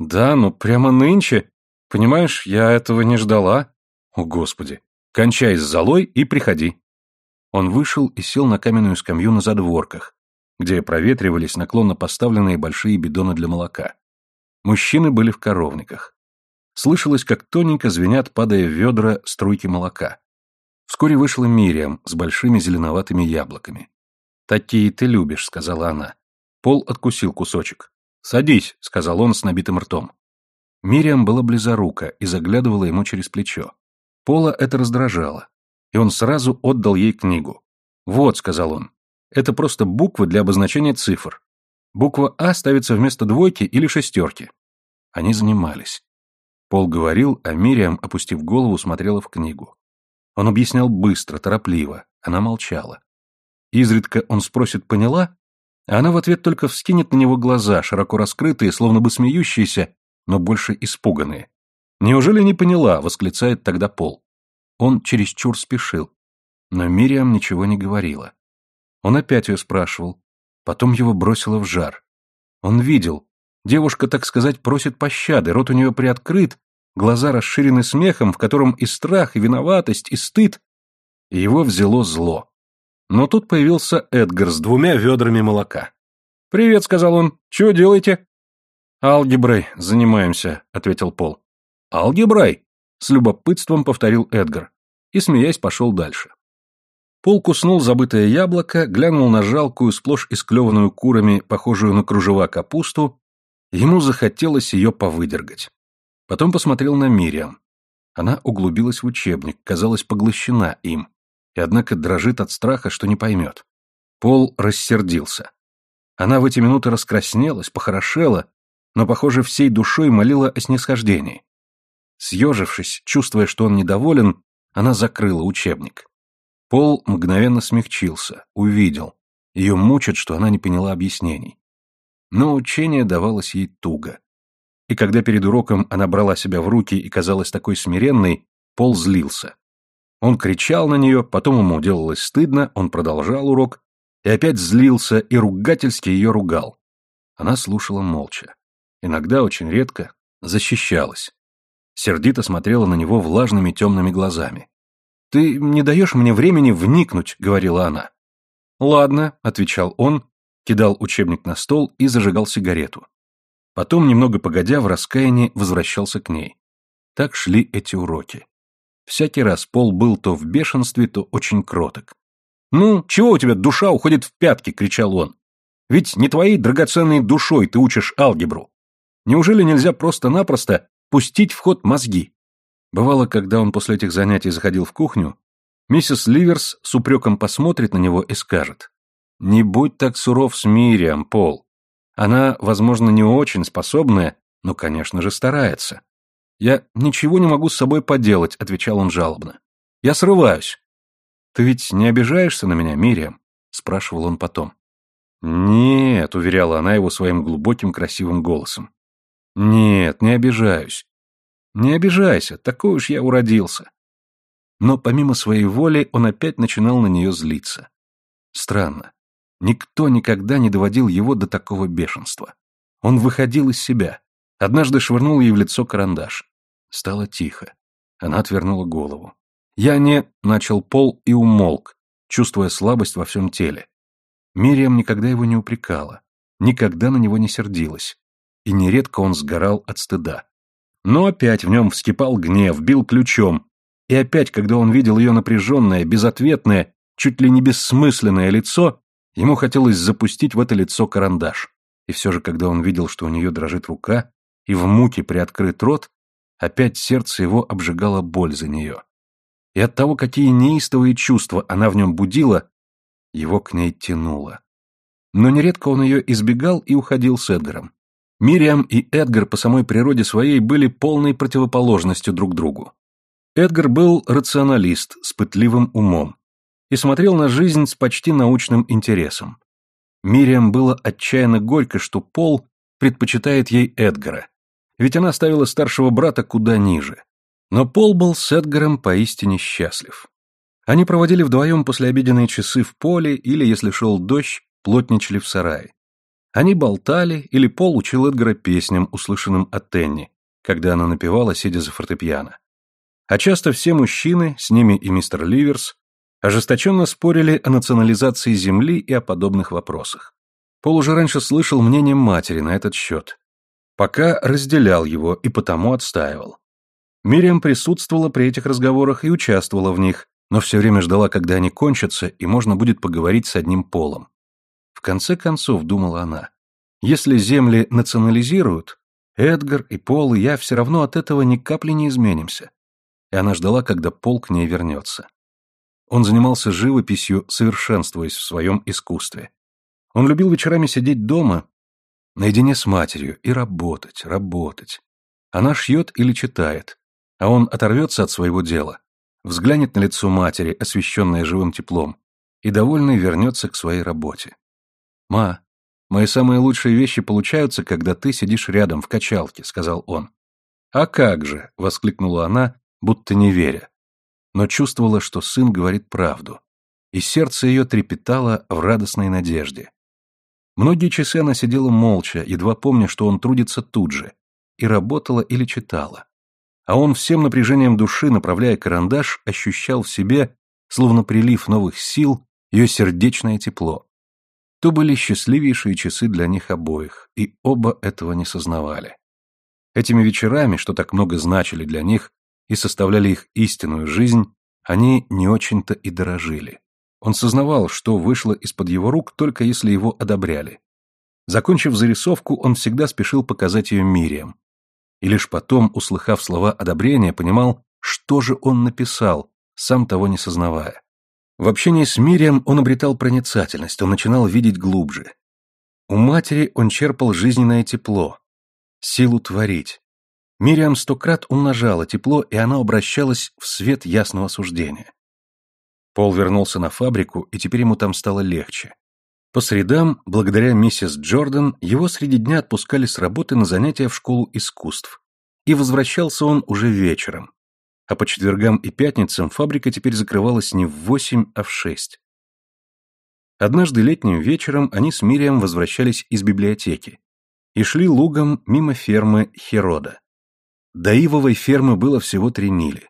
Да, ну прямо нынче. Понимаешь, я этого не ждала. О, Господи. Кончай с золой и приходи. Он вышел и сел на каменную скамью на задворках, где проветривались наклонно поставленные большие бидоны для молока. Мужчины были в коровниках. Слышалось, как тоненько звенят, падая в ведра, струйки молока. Вскоре вышла Мириам с большими зеленоватыми яблоками. «Такие ты любишь», — сказала она. Пол откусил кусочек. «Садись», — сказал он с набитым ртом. Мириам была близорука и заглядывала ему через плечо. Пола это раздражало, и он сразу отдал ей книгу. «Вот», — сказал он, — «это просто буквы для обозначения цифр. Буква А ставится вместо двойки или шестерки». Они занимались. Пол говорил, а Мириам, опустив голову, смотрела в книгу. Он объяснял быстро, торопливо, она молчала. Изредка он спросит «поняла?», а она в ответ только вскинет на него глаза, широко раскрытые, словно бы смеющиеся, но больше испуганные. «Неужели не поняла?» — восклицает тогда Пол. Он чересчур спешил. Но Мириам ничего не говорила. Он опять ее спрашивал. Потом его бросило в жар. Он видел. Девушка, так сказать, просит пощады, рот у нее приоткрыт, глаза расширены смехом, в котором и страх, и виноватость, и стыд. Его взяло зло. Но тут появился Эдгар с двумя ведрами молока. «Привет», — сказал он. «Чего делаете?» «Алгеброй занимаемся», — ответил Пол. «Алгеброй?» — с любопытством повторил Эдгар. И, смеясь, пошел дальше. Пол куснул забытое яблоко, глянул на жалкую, сплошь исклеванную курами, похожую на кружева капусту. Ему захотелось ее повыдергать. Потом посмотрел на Мириам. Она углубилась в учебник, казалась поглощена им и однако дрожит от страха, что не поймет. Пол рассердился. Она в эти минуты раскраснелась, похорошела, но, похоже, всей душой молила о снисхождении. Съежившись, чувствуя, что он недоволен, она закрыла учебник. Пол мгновенно смягчился, увидел. Ее мучит, что она не поняла объяснений. Но учение давалось ей туго. И когда перед уроком она брала себя в руки и казалась такой смиренной, Пол злился. Он кричал на нее, потом ему делалось стыдно, он продолжал урок, и опять злился и ругательски ее ругал. Она слушала молча. Иногда, очень редко, защищалась. Сердито смотрела на него влажными темными глазами. «Ты не даешь мне времени вникнуть», — говорила она. «Ладно», — отвечал он, кидал учебник на стол и зажигал сигарету. Потом, немного погодя, в раскаянии возвращался к ней. Так шли эти уроки. Всякий раз Пол был то в бешенстве, то очень кроток. «Ну, чего у тебя душа уходит в пятки?» — кричал он. «Ведь не твоей драгоценной душой ты учишь алгебру. Неужели нельзя просто-напросто пустить в ход мозги?» Бывало, когда он после этих занятий заходил в кухню, миссис Ливерс с упреком посмотрит на него и скажет. «Не будь так суров с Мириам, Пол. Она, возможно, не очень способная, но, конечно же, старается. «Я ничего не могу с собой поделать», — отвечал он жалобно. «Я срываюсь». «Ты ведь не обижаешься на меня, Мириам?» — спрашивал он потом. «Нет», — уверяла она его своим глубоким красивым голосом. «Нет, не обижаюсь». «Не обижайся, такой уж я уродился». Но помимо своей воли он опять начинал на нее злиться. Странно. Никто никогда не доводил его до такого бешенства. Он выходил из себя. Однажды швырнул ей в лицо карандаш. Стало тихо. Она отвернула голову. «Я не...» — начал Пол и умолк, чувствуя слабость во всем теле. Мириам никогда его не упрекала, никогда на него не сердилась, и нередко он сгорал от стыда. Но опять в нем вскипал гнев, бил ключом, и опять, когда он видел ее напряженное, безответное, чуть ли не бессмысленное лицо, ему хотелось запустить в это лицо карандаш. И все же, когда он видел, что у нее дрожит рука, и в муке приоткрыт рот, Опять сердце его обжигало боль за нее. И от того, какие неистовые чувства она в нем будила, его к ней тянуло. Но нередко он ее избегал и уходил с Эдгаром. Мириам и Эдгар по самой природе своей были полной противоположностью друг другу. Эдгар был рационалист с пытливым умом и смотрел на жизнь с почти научным интересом. Мириам было отчаянно горько, что Пол предпочитает ей Эдгара, ведь она ставила старшего брата куда ниже. Но Пол был с Эдгаром поистине счастлив. Они проводили вдвоем послеобеденные часы в поле или, если шел дождь, плотничали в сарае. Они болтали, или Пол учил Эдгара песням, услышанным от Тенни, когда она напевала, сидя за фортепиано. А часто все мужчины, с ними и мистер Ливерс, ожесточенно спорили о национализации земли и о подобных вопросах. Пол уже раньше слышал мнение матери на этот счет, Пока разделял его и потому отстаивал. Мириам присутствовала при этих разговорах и участвовала в них, но все время ждала, когда они кончатся, и можно будет поговорить с одним полом. В конце концов, думала она, если земли национализируют, Эдгар и Пол и я все равно от этого ни капли не изменимся. И она ждала, когда Пол к ней вернется. Он занимался живописью, совершенствуясь в своем искусстве. Он любил вечерами сидеть дома, наедине с матерью, и работать, работать. Она шьет или читает, а он оторвется от своего дела, взглянет на лицо матери, освещенное живым теплом, и, довольный, вернется к своей работе. «Ма, мои самые лучшие вещи получаются, когда ты сидишь рядом в качалке», — сказал он. «А как же!» — воскликнула она, будто не веря. Но чувствовала, что сын говорит правду, и сердце ее трепетало в радостной надежде. Многие часы она сидела молча, едва помня, что он трудится тут же, и работала или читала. А он всем напряжением души, направляя карандаш, ощущал в себе, словно прилив новых сил, ее сердечное тепло. То были счастливейшие часы для них обоих, и оба этого не сознавали. Этими вечерами, что так много значили для них и составляли их истинную жизнь, они не очень-то и дорожили. Он сознавал, что вышло из-под его рук, только если его одобряли. Закончив зарисовку, он всегда спешил показать ее Мириам. И лишь потом, услыхав слова одобрения, понимал, что же он написал, сам того не сознавая. В общении с Мирием он обретал проницательность, он начинал видеть глубже. У матери он черпал жизненное тепло, силу творить. Мириам сто крат умножала тепло, и она обращалась в свет ясного суждения. Пол вернулся на фабрику, и теперь ему там стало легче. По средам, благодаря миссис Джордан, его среди дня отпускали с работы на занятия в школу искусств. И возвращался он уже вечером, а по четвергам и пятницам фабрика теперь закрывалась не в восемь, а в шесть. Однажды летним вечером они с Мирием возвращались из библиотеки и шли лугом мимо фермы Херода. До ивовой фермы было всего три мили.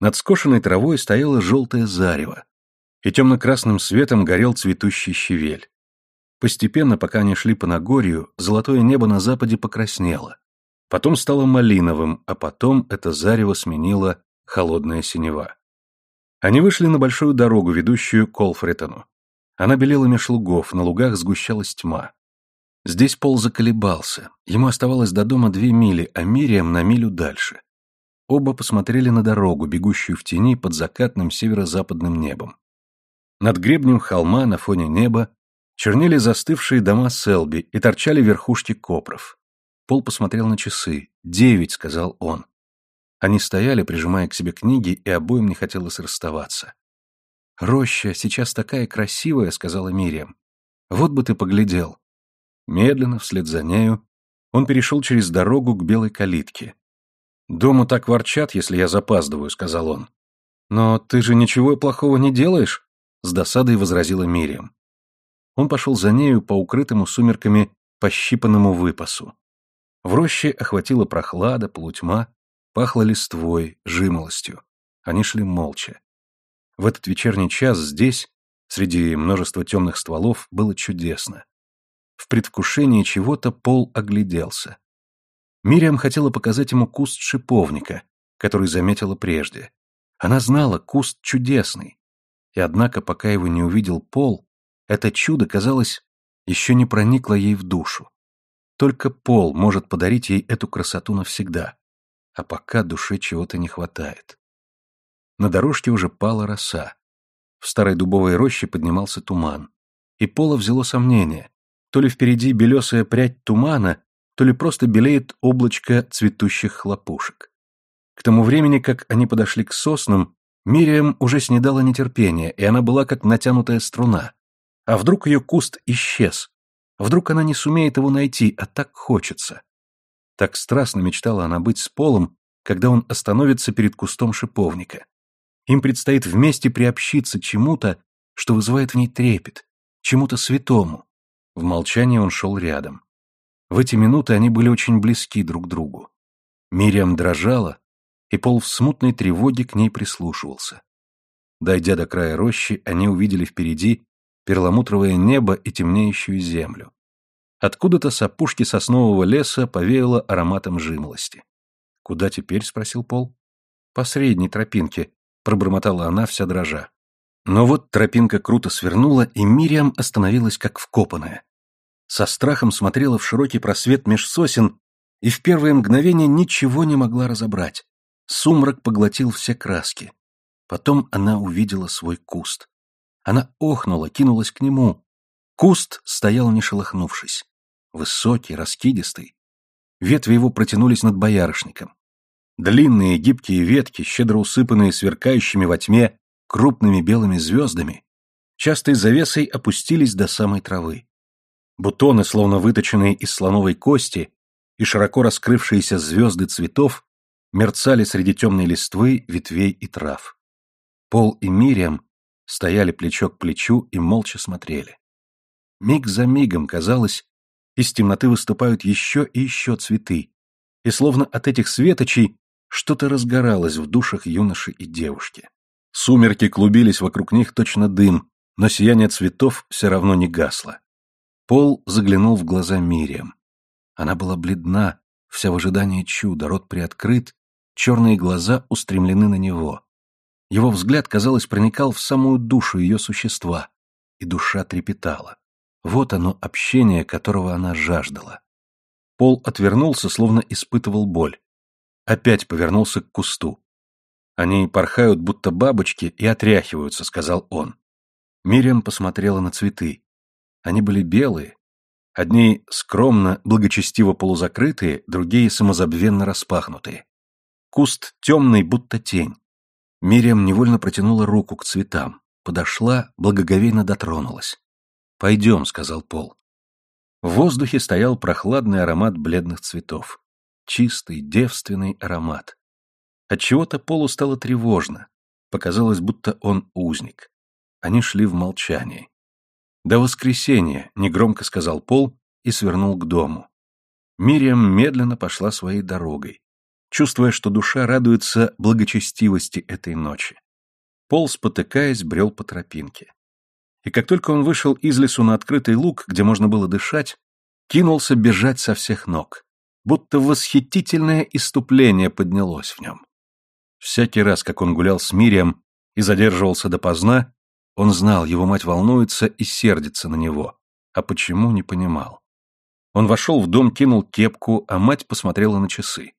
Над скошенной травой стояло желтое зарево, и темно-красным светом горел цветущий щавель. Постепенно, пока они шли по Нагорью, золотое небо на западе покраснело. Потом стало малиновым, а потом это зарево сменило холодная синева. Они вышли на большую дорогу, ведущую к Олфретону. Она белела меж лугов, на лугах сгущалась тьма. Здесь Пол заколебался. Ему оставалось до дома две мили, а Мириам на милю дальше. Оба посмотрели на дорогу, бегущую в тени под закатным северо-западным небом. Над гребнем холма на фоне неба чернели застывшие дома Селби и торчали верхушки копров. Пол посмотрел на часы. «Девять», — сказал он. Они стояли, прижимая к себе книги, и обоим не хотелось расставаться. «Роща сейчас такая красивая», — сказала Мириам. «Вот бы ты поглядел». Медленно, вслед за нею, он перешел через дорогу к белой калитке. «Дома так ворчат, если я запаздываю», — сказал он. «Но ты же ничего плохого не делаешь?» — с досадой возразила Мириам. Он пошел за нею по укрытому сумерками пощипанному выпасу. В роще охватила прохлада, полутьма, Пахло листвой, жимолостью. Они шли молча. В этот вечерний час здесь, среди множества темных стволов, было чудесно. В предвкушении чего-то Пол огляделся. Мириам хотела показать ему куст шиповника, который заметила прежде. Она знала, куст чудесный. И однако, пока его не увидел Пол, это чудо, казалось, еще не проникло ей в душу. Только Пол может подарить ей эту красоту навсегда а пока душе чего-то не хватает. На дорожке уже пала роса. В старой дубовой роще поднимался туман. И Пола взяло сомнение. То ли впереди белесая прядь тумана, то ли просто белеет облачко цветущих хлопушек. К тому времени, как они подошли к соснам, Мириам уже снедала нетерпение, и она была как натянутая струна. А вдруг ее куст исчез? Вдруг она не сумеет его найти, а так хочется. Так страстно мечтала она быть с Полом, когда он остановится перед кустом шиповника. Им предстоит вместе приобщиться чему-то, что вызывает в ней трепет, чему-то святому. В молчании он шел рядом. В эти минуты они были очень близки друг к другу. Мириам дрожала, и Пол в смутной тревоге к ней прислушивался. Дойдя до края рощи, они увидели впереди перламутровое небо и темнеющую землю. Откуда-то с опушки соснового леса повеяло ароматом жимолости. «Куда теперь?» — спросил Пол. «По средней тропинке», — пробормотала она вся дрожа. Но вот тропинка круто свернула, и Мириам остановилась как вкопанная. Со страхом смотрела в широкий просвет меж сосен и в первое мгновение ничего не могла разобрать. Сумрак поглотил все краски. Потом она увидела свой куст. Она охнула, кинулась к нему. Куст стоял не шелохнувшись. Высокий, раскидистый. Ветви его протянулись над боярышником. Длинные гибкие ветки, щедро усыпанные сверкающими во тьме крупными белыми звездами, частой завесой опустились до самой травы. Бутоны, словно выточенные из слоновой кости, и широко раскрывшиеся звезды цветов мерцали среди темной листвы, ветвей и трав. Пол и Мириам стояли плечо к плечу и молча смотрели. Миг за мигом, казалось, из темноты выступают еще и еще цветы, и словно от этих светочей что-то разгоралось в душах юноши и девушки. Сумерки клубились вокруг них точно дым, но сияние цветов все равно не гасло. Пол заглянул в глаза Мириам. Она была бледна, вся в ожидании чуда, рот приоткрыт, черные глаза устремлены на него. Его взгляд, казалось, проникал в самую душу ее существа, и душа трепетала. Вот оно, общение, которого она жаждала. Пол отвернулся, словно испытывал боль. Опять повернулся к кусту. Они порхают, будто бабочки, и отряхиваются, сказал он. Мириам посмотрела на цветы. Они были белые. Одни скромно, благочестиво полузакрытые, другие самозабвенно распахнутые. Куст темный, будто тень. Мириам невольно протянула руку к цветам, подошла, благоговейно дотронулась. «Пойдем», — сказал Пол. В воздухе стоял прохладный аромат бледных цветов. Чистый, девственный аромат. Отчего-то Полу стало тревожно. Показалось, будто он узник. Они шли в молчании. «До воскресенья», — негромко сказал Пол и свернул к дому. Мириам медленно пошла своей дорогой, чувствуя, что душа радуется благочестивости этой ночи. Пол, спотыкаясь, брел по тропинке и как только он вышел из лесу на открытый луг, где можно было дышать, кинулся бежать со всех ног, будто восхитительное иступление поднялось в нем. Всякий раз, как он гулял с Мирием и задерживался допоздна, он знал, его мать волнуется и сердится на него, а почему не понимал. Он вошел в дом, кинул кепку, а мать посмотрела на часы.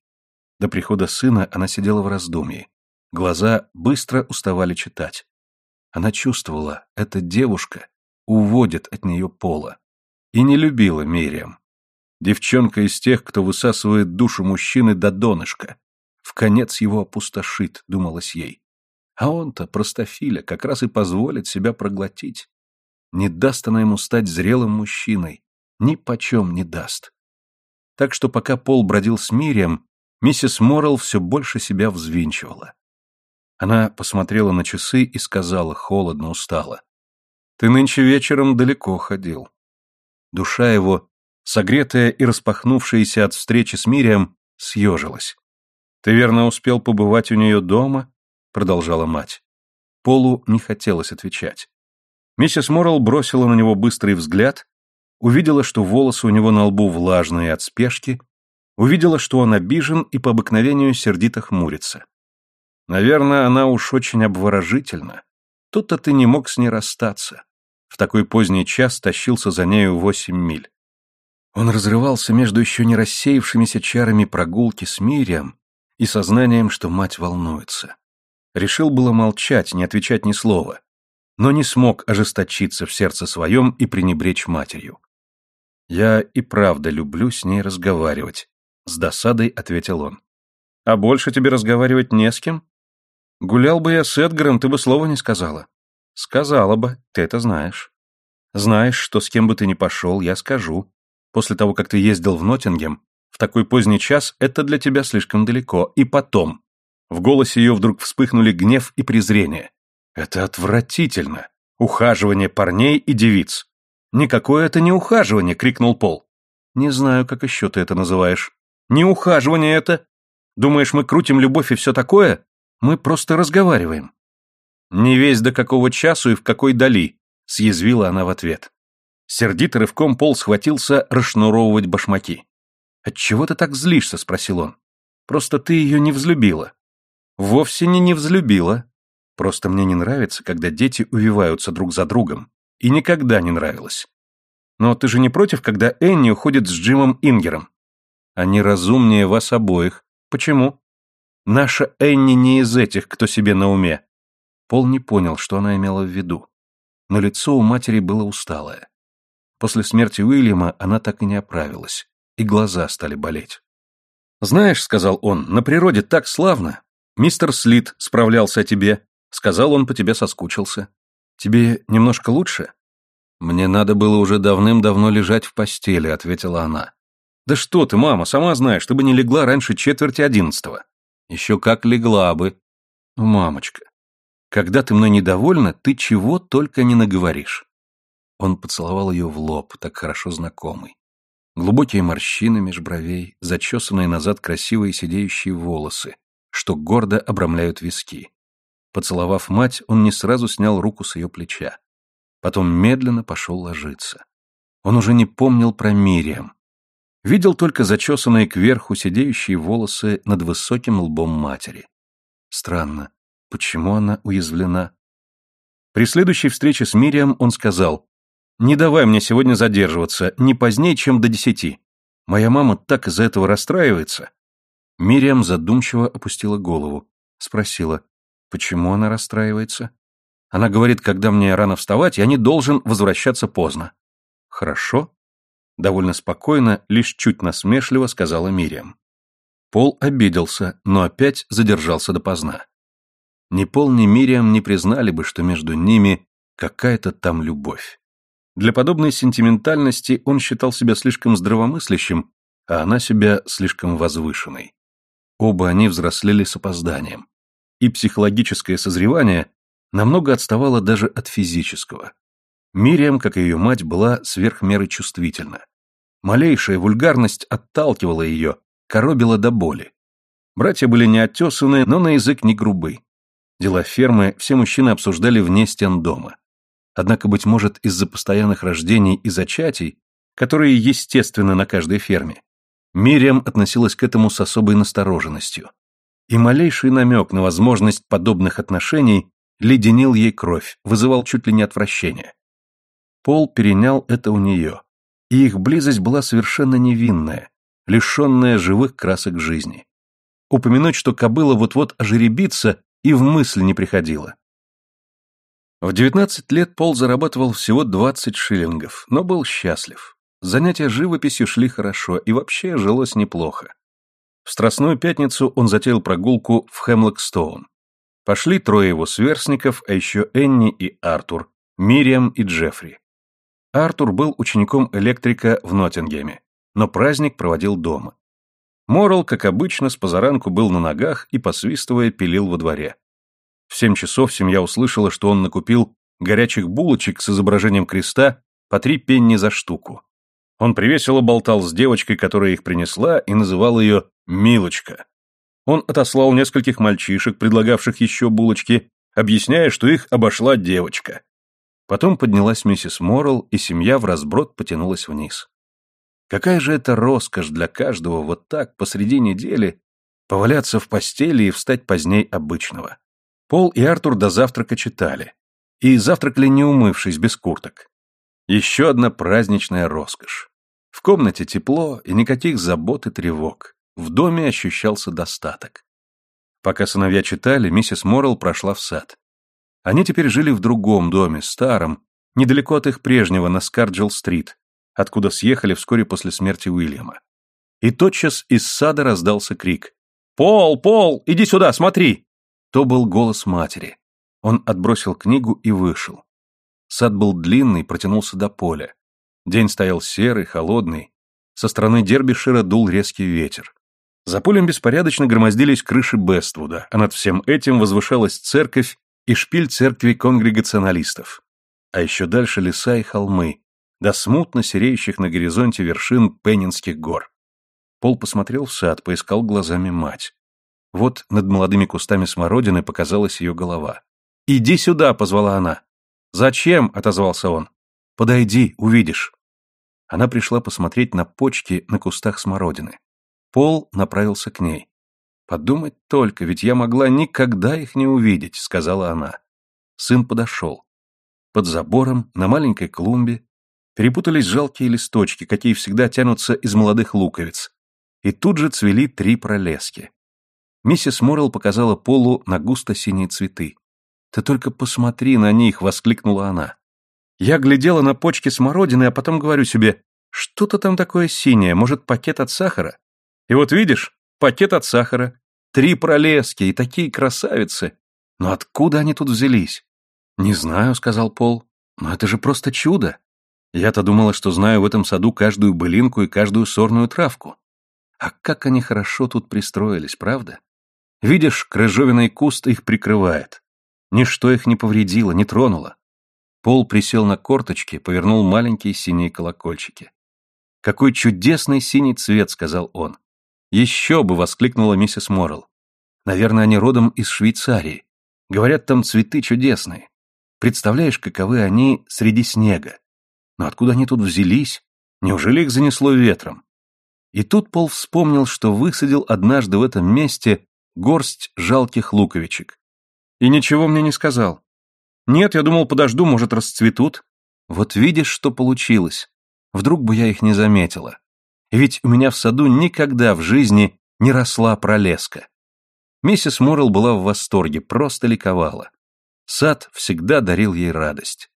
До прихода сына она сидела в раздумье. Глаза быстро уставали читать. Она чувствовала, эта девушка уводит от нее пола. И не любила Мириам. Девчонка из тех, кто высасывает душу мужчины до донышка. В конец его опустошит, думалось ей. А он-то, простофиля, как раз и позволит себя проглотить. Не даст она ему стать зрелым мужчиной. Ни почем не даст. Так что пока Пол бродил с Мирием, миссис Моррелл все больше себя взвинчивала. Она посмотрела на часы и сказала, холодно, устала. «Ты нынче вечером далеко ходил». Душа его, согретая и распахнувшаяся от встречи с Мирием, съежилась. «Ты верно успел побывать у нее дома?» — продолжала мать. Полу не хотелось отвечать. Миссис Моррелл бросила на него быстрый взгляд, увидела, что волосы у него на лбу влажные от спешки, увидела, что он обижен и по обыкновению сердито хмурится. Наверное, она уж очень обворожительна. Тут-то ты не мог с ней расстаться. В такой поздний час тащился за нею восемь миль. Он разрывался между еще не рассеявшимися чарами прогулки с Мирием и сознанием, что мать волнуется. Решил было молчать, не отвечать ни слова, но не смог ожесточиться в сердце своем и пренебречь матерью. «Я и правда люблю с ней разговаривать», — с досадой ответил он. «А больше тебе разговаривать не с кем?» Гулял бы я с Эдгаром, ты бы слова не сказала. Сказала бы, ты это знаешь. Знаешь, что с кем бы ты ни пошел, я скажу. После того, как ты ездил в Ноттингем, в такой поздний час это для тебя слишком далеко. И потом. В голосе ее вдруг вспыхнули гнев и презрение. Это отвратительно. Ухаживание парней и девиц. Никакое это не ухаживание, крикнул Пол. Не знаю, как еще ты это называешь. Не ухаживание это. Думаешь, мы крутим любовь и все такое? Мы просто разговариваем». «Не весь до какого часу и в какой дали», — съязвила она в ответ. Сердито рывком Пол схватился расшнуровывать башмаки. «Отчего ты так злишься?» — спросил он. «Просто ты ее не взлюбила». «Вовсе не не взлюбила. Просто мне не нравится, когда дети увиваются друг за другом. И никогда не нравилось. Но ты же не против, когда Энни уходит с Джимом Ингером? Они разумнее вас обоих. Почему? Наша Энни не из этих, кто себе на уме. Пол не понял, что она имела в виду. Но лицо у матери было усталое. После смерти Уильяма она так и не оправилась, и глаза стали болеть. «Знаешь», — сказал он, — «на природе так славно. Мистер Слит справлялся о тебе. Сказал, он по тебе соскучился. Тебе немножко лучше?» «Мне надо было уже давным-давно лежать в постели», — ответила она. «Да что ты, мама, сама знаешь, ты бы не легла раньше четверти одиннадцатого». «Еще как легла бы». «Ну, мамочка, когда ты мной недовольна, ты чего только не наговоришь». Он поцеловал ее в лоб, так хорошо знакомый. Глубокие морщины меж бровей, зачесанные назад красивые сидеющие волосы, что гордо обрамляют виски. Поцеловав мать, он не сразу снял руку с ее плеча. Потом медленно пошел ложиться. Он уже не помнил про Мириам. Видел только зачесанные кверху сидеющие волосы над высоким лбом матери. Странно, почему она уязвлена? При следующей встрече с Мириам он сказал, «Не давай мне сегодня задерживаться, не позднее, чем до десяти. Моя мама так из-за этого расстраивается». Мириам задумчиво опустила голову, спросила, почему она расстраивается? Она говорит, когда мне рано вставать, я не должен возвращаться поздно. Хорошо. Довольно спокойно, лишь чуть насмешливо сказала Мириам. Пол обиделся, но опять задержался допоздна. Ни Пол, ни Мириам не признали бы, что между ними какая-то там любовь. Для подобной сентиментальности он считал себя слишком здравомыслящим, а она себя слишком возвышенной. Оба они взрослели с опозданием. И психологическое созревание намного отставала даже от физического. Мириам, как и ее мать, была сверх меры чувствительна. Малейшая вульгарность отталкивала ее, коробила до боли. Братья были не оттесаны, но на язык не грубы. Дела фермы все мужчины обсуждали вне стен дома. Однако, быть может, из-за постоянных рождений и зачатий, которые естественны на каждой ферме, Мириам относилась к этому с особой настороженностью. И малейший намек на возможность подобных отношений леденил ей кровь, вызывал чуть ли не отвращение. Пол перенял это у нее, и их близость была совершенно невинная, лишенная живых красок жизни. Упомянуть, что кобыла вот-вот ожеребится, и в мысль не приходило. В 19 лет Пол зарабатывал всего 20 шиллингов, но был счастлив. Занятия живописью шли хорошо, и вообще жилось неплохо. В Страстную пятницу он затеял прогулку в Хемлокстоун. Пошли трое его сверстников, а еще Энни и Артур, Мириам и Джеффри. Артур был учеником электрика в Ноттингеме, но праздник проводил дома. Морал, как обычно, с позаранку был на ногах и, посвистывая, пилил во дворе. В семь часов семья услышала, что он накупил горячих булочек с изображением креста по три пенни за штуку. Он привесело болтал с девочкой, которая их принесла, и называл ее «Милочка». Он отослал нескольких мальчишек, предлагавших еще булочки, объясняя, что их обошла девочка. Потом поднялась миссис Моррелл, и семья в разброд потянулась вниз. Какая же это роскошь для каждого вот так посреди недели поваляться в постели и встать поздней обычного. Пол и Артур до завтрака читали. И завтракали не умывшись, без курток. Еще одна праздничная роскошь. В комнате тепло и никаких забот и тревог. В доме ощущался достаток. Пока сыновья читали, миссис Моррелл прошла в сад. Они теперь жили в другом доме, старом, недалеко от их прежнего, на Скарджелл-стрит, откуда съехали вскоре после смерти Уильяма. И тотчас из сада раздался крик. «Пол, Пол, иди сюда, смотри!» То был голос матери. Он отбросил книгу и вышел. Сад был длинный, протянулся до поля. День стоял серый, холодный. Со стороны Дербишира дул резкий ветер. За полем беспорядочно громоздились крыши Бествуда, а над всем этим возвышалась церковь и шпиль церкви конгрегационалистов. А еще дальше леса и холмы, до смутно сереющих на горизонте вершин Пеннинских гор. Пол посмотрел в сад, поискал глазами мать. Вот над молодыми кустами смородины показалась ее голова. «Иди сюда!» — позвала она. «Зачем?» — отозвался он. «Подойди, увидишь». Она пришла посмотреть на почки на кустах смородины. Пол направился к ней. «Подумать только, ведь я могла никогда их не увидеть», — сказала она. Сын подошел. Под забором, на маленькой клумбе, перепутались жалкие листочки, какие всегда тянутся из молодых луковиц. И тут же цвели три пролески. Миссис Моррелл показала Полу на густо-синие цветы. «Ты только посмотри на них!» — воскликнула она. Я глядела на почки смородины, а потом говорю себе, что-то там такое синее, может, пакет от сахара? И вот видишь, пакет от сахара, три пролески и такие красавицы. Но откуда они тут взялись? Не знаю, сказал Пол, но это же просто чудо. Я-то думала, что знаю в этом саду каждую былинку и каждую сорную травку. А как они хорошо тут пристроились, правда? Видишь, крыжовиный куст их прикрывает. Ничто их не повредило, не тронуло. Пол присел на корточки, повернул маленькие синие колокольчики. «Какой чудесный синий цвет!» — сказал он. «Еще бы!» — воскликнула миссис Моррелл. «Наверное, они родом из Швейцарии. Говорят, там цветы чудесные. Представляешь, каковы они среди снега. Но откуда они тут взялись? Неужели их занесло ветром?» И тут Пол вспомнил, что высадил однажды в этом месте горсть жалких луковичек. И ничего мне не сказал. Нет, я думал, подожду, может, расцветут. Вот видишь, что получилось. Вдруг бы я их не заметила. Ведь у меня в саду никогда в жизни не росла пролеска. Миссис Моррелл была в восторге, просто ликовала. Сад всегда дарил ей радость.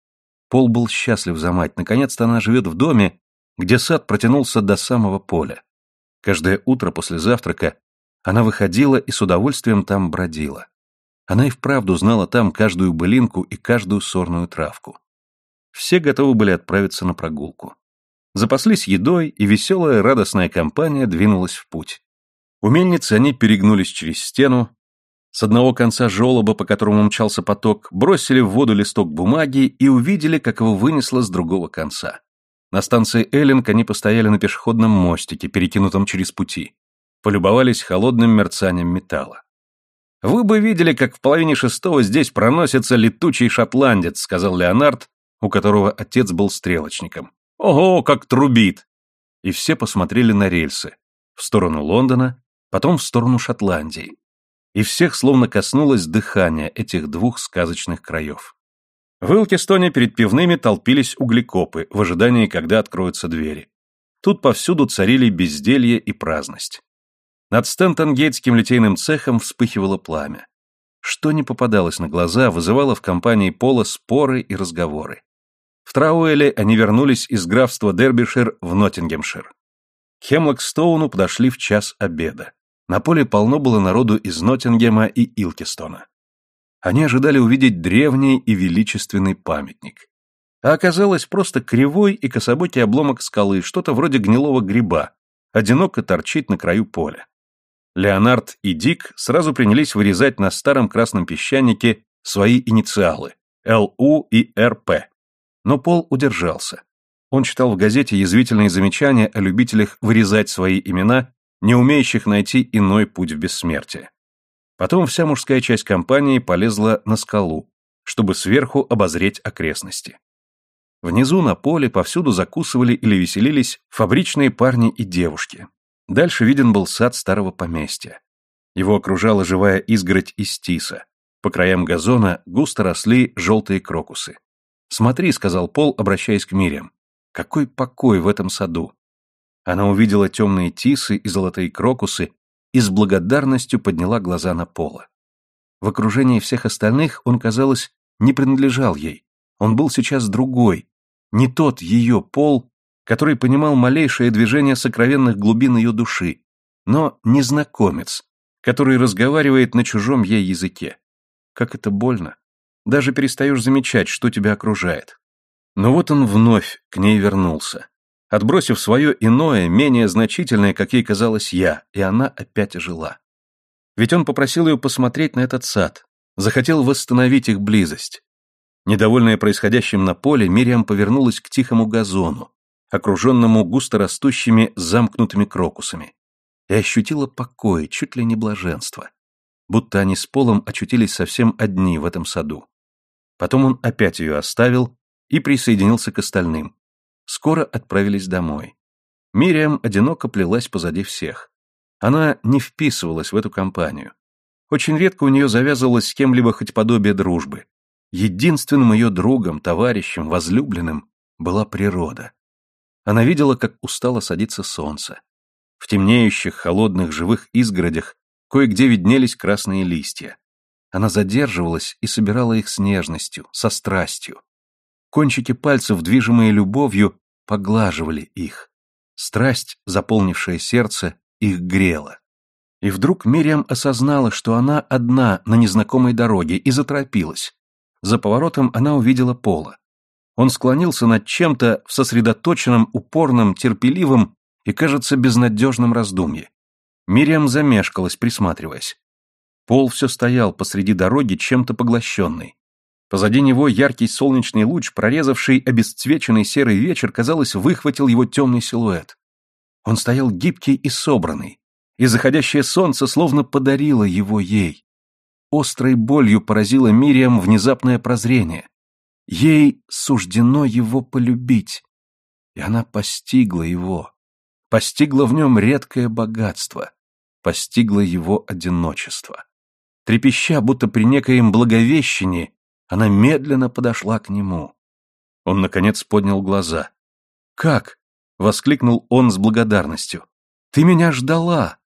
Пол был счастлив за мать, наконец-то она живет в доме, где сад протянулся до самого поля. Каждое утро после завтрака она выходила и с удовольствием там бродила. Она и вправду знала там каждую былинку и каждую сорную травку. Все готовы были отправиться на прогулку. Запаслись едой, и веселая радостная компания двинулась в путь. У мельницы они перегнулись через стену, с одного конца желоба, по которому мчался поток, бросили в воду листок бумаги и увидели, как его вынесло с другого конца. На станции Эллинг они постояли на пешеходном мостике, перекинутом через пути. Полюбовались холодным мерцанием металла. «Вы бы видели, как в половине шестого здесь проносится летучий шотландец», сказал Леонард, у которого отец был стрелочником. Ого, как трубит!» И все посмотрели на рельсы. В сторону Лондона, потом в сторону Шотландии. И всех словно коснулось дыхания этих двух сказочных краев. В Илкистоне перед пивными толпились углекопы в ожидании, когда откроются двери. Тут повсюду царили безделье и праздность. Над Стентонгейтским литейным цехом вспыхивало пламя. Что не попадалось на глаза, вызывало в компании Пола споры и разговоры. В Трауэле они вернулись из графства Дербишир в Ноттингемшир. К Хемлокстоуну подошли в час обеда. На поле полно было народу из Ноттингема и Илкистона. Они ожидали увидеть древний и величественный памятник. А оказалось просто кривой и кособокий обломок скалы, что-то вроде гнилого гриба, одиноко торчит на краю поля. Леонард и Дик сразу принялись вырезать на старом красном песчанике свои инициалы – ЛУ и РП. Но Пол удержался. Он читал в газете язвительные замечания о любителях вырезать свои имена, не умеющих найти иной путь в бессмертие. Потом вся мужская часть компании полезла на скалу, чтобы сверху обозреть окрестности. Внизу на поле повсюду закусывали или веселились фабричные парни и девушки. Дальше виден был сад старого поместья. Его окружала живая изгородь из тиса. По краям газона густо росли желтые крокусы. «Смотри», — сказал Пол, обращаясь к Мириам, — «какой покой в этом саду». Она увидела темные тисы и золотые крокусы и с благодарностью подняла глаза на Пола. В окружении всех остальных он, казалось, не принадлежал ей. Он был сейчас другой, не тот ее Пол, который понимал малейшее движение сокровенных глубин ее души, но незнакомец, который разговаривает на чужом ей языке. Как это больно даже перестаешь замечать, что тебя окружает. Но вот он вновь к ней вернулся, отбросив свое иное, менее значительное, как ей казалось, я, и она опять жила. Ведь он попросил ее посмотреть на этот сад, захотел восстановить их близость. Недовольная происходящим на поле, Мириам повернулась к тихому газону, окруженному густо растущими замкнутыми крокусами, и ощутила покой, чуть ли не блаженство, будто они с Полом очутились совсем одни в этом саду. Потом он опять ее оставил и присоединился к остальным. Скоро отправились домой. Мириам одиноко плелась позади всех. Она не вписывалась в эту компанию. Очень редко у нее завязывалось с кем-либо хоть подобие дружбы. Единственным ее другом, товарищем, возлюбленным была природа. Она видела, как устало садится солнце. В темнеющих, холодных, живых изгородях кое-где виднелись красные листья. Она задерживалась и собирала их с нежностью, со страстью. Кончики пальцев, движимые любовью, поглаживали их. Страсть, заполнившая сердце, их грела. И вдруг Мириам осознала, что она одна на незнакомой дороге, и заторопилась. За поворотом она увидела Пола. Он склонился над чем-то в сосредоточенном, упорном, терпеливом и, кажется, безнадежном раздумье. Мириам замешкалась, присматриваясь. Пол все стоял посреди дороги, чем-то поглощенный. Позади него яркий солнечный луч, прорезавший обесцвеченный серый вечер, казалось, выхватил его темный силуэт. Он стоял гибкий и собранный, и заходящее солнце словно подарило его ей. Острой болью поразило Мириам внезапное прозрение. Ей суждено его полюбить, и она постигла его, постигла в нем редкое богатство, постигла его одиночество. Трепеща, будто при некоем благовещении, она медленно подошла к нему. Он, наконец, поднял глаза. «Как?» — воскликнул он с благодарностью. «Ты меня ждала!»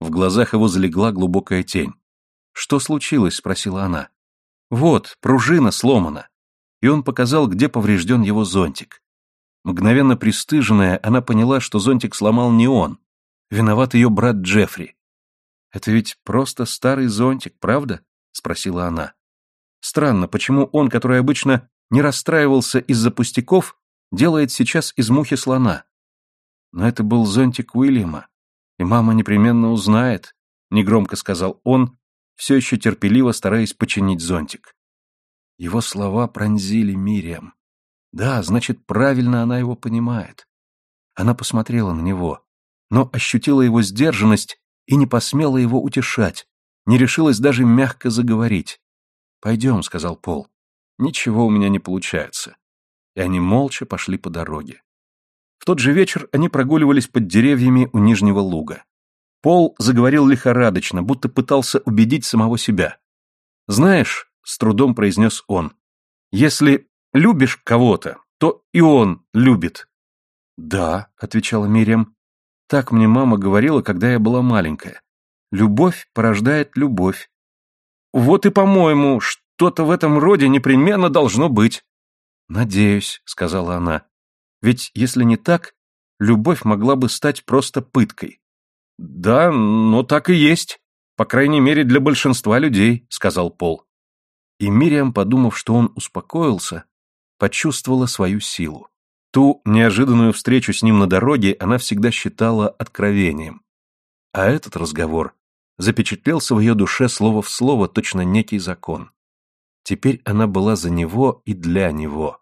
В глазах его залегла глубокая тень. «Что случилось?» — спросила она. «Вот, пружина сломана». И он показал, где поврежден его зонтик. Мгновенно пристыженная, она поняла, что зонтик сломал не он. Виноват ее брат Джеффри. «Это ведь просто старый зонтик, правда?» — спросила она. Странно, почему он, который обычно не расстраивался из-за пустяков, делает сейчас из мухи слона. Но это был зонтик Уильяма, и мама непременно узнает, негромко сказал он, все еще терпеливо стараясь починить зонтик. Его слова пронзили Мириам. Да, значит, правильно она его понимает. Она посмотрела на него, но ощутила его сдержанность и не посмела его утешать, не решилась даже мягко заговорить. «Пойдем», — сказал Пол. «Ничего у меня не получается». И они молча пошли по дороге. В тот же вечер они прогуливались под деревьями у Нижнего луга. Пол заговорил лихорадочно, будто пытался убедить самого себя. «Знаешь», — с трудом произнес он, — «если любишь кого-то, то и он любит». «Да», — отвечала Мириам, — «так мне мама говорила, когда я была маленькая. Любовь порождает любовь. Вот и, по-моему, что-то в этом роде непременно должно быть». «Надеюсь», — сказала она. «Ведь если не так, любовь могла бы стать просто пыткой. «Да, но так и есть. По крайней мере, для большинства людей», — сказал Пол. И Мириам, подумав, что он успокоился, почувствовала свою силу. Ту неожиданную встречу с ним на дороге она всегда считала откровением. А этот разговор запечатлелся в ее душе слово в слово, точно некий закон. Теперь она была за него и для него.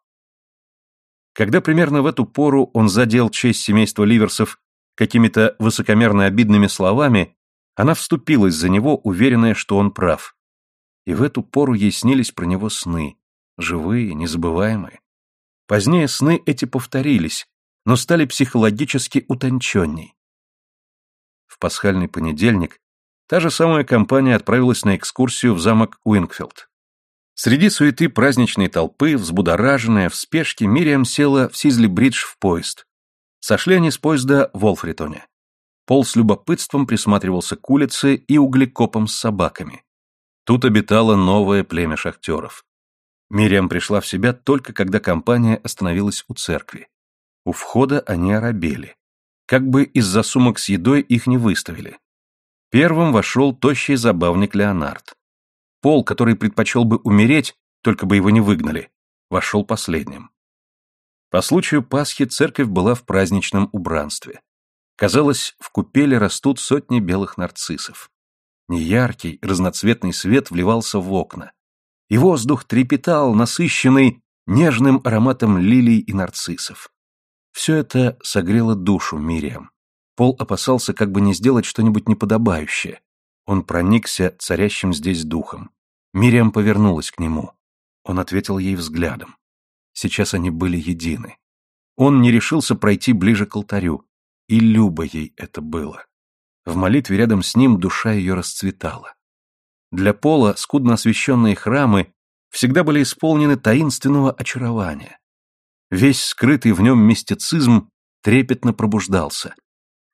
Когда примерно в эту пору он задел честь семейства Ливерсов какими-то высокомерно обидными словами, она вступилась за него, уверенная, что он прав. И в эту пору ей снились про него сны, живые, незабываемые. Позднее сны эти повторились, но стали психологически утонченней. В пасхальный понедельник та же самая компания отправилась на экскурсию в замок Уингфилд. Среди суеты праздничной толпы, взбудораженная, в спешке, Мириам села в Сизли-Бридж в поезд, Сошли они с поезда в Волфритоне. Пол с любопытством присматривался к улице и углекопам с собаками. Тут обитало новое племя шахтеров. Мириам пришла в себя только когда компания остановилась у церкви. У входа они оробели. Как бы из-за сумок с едой их не выставили. Первым вошел тощий забавник Леонард. Пол, который предпочел бы умереть, только бы его не выгнали, вошел последним. По случаю Пасхи церковь была в праздничном убранстве. Казалось, в купеле растут сотни белых нарциссов. Неяркий, разноцветный свет вливался в окна. И воздух трепетал, насыщенный нежным ароматом лилий и нарциссов. Все это согрело душу Мириам. Пол опасался как бы не сделать что-нибудь неподобающее. Он проникся царящим здесь духом. Мириам повернулась к нему. Он ответил ей взглядом. Сейчас они были едины. Он не решился пройти ближе к алтарю, и любо ей это было. В молитве рядом с ним душа ее расцветала. Для Пола скудно освещенные храмы всегда были исполнены таинственного очарования. Весь скрытый в нем мистицизм трепетно пробуждался.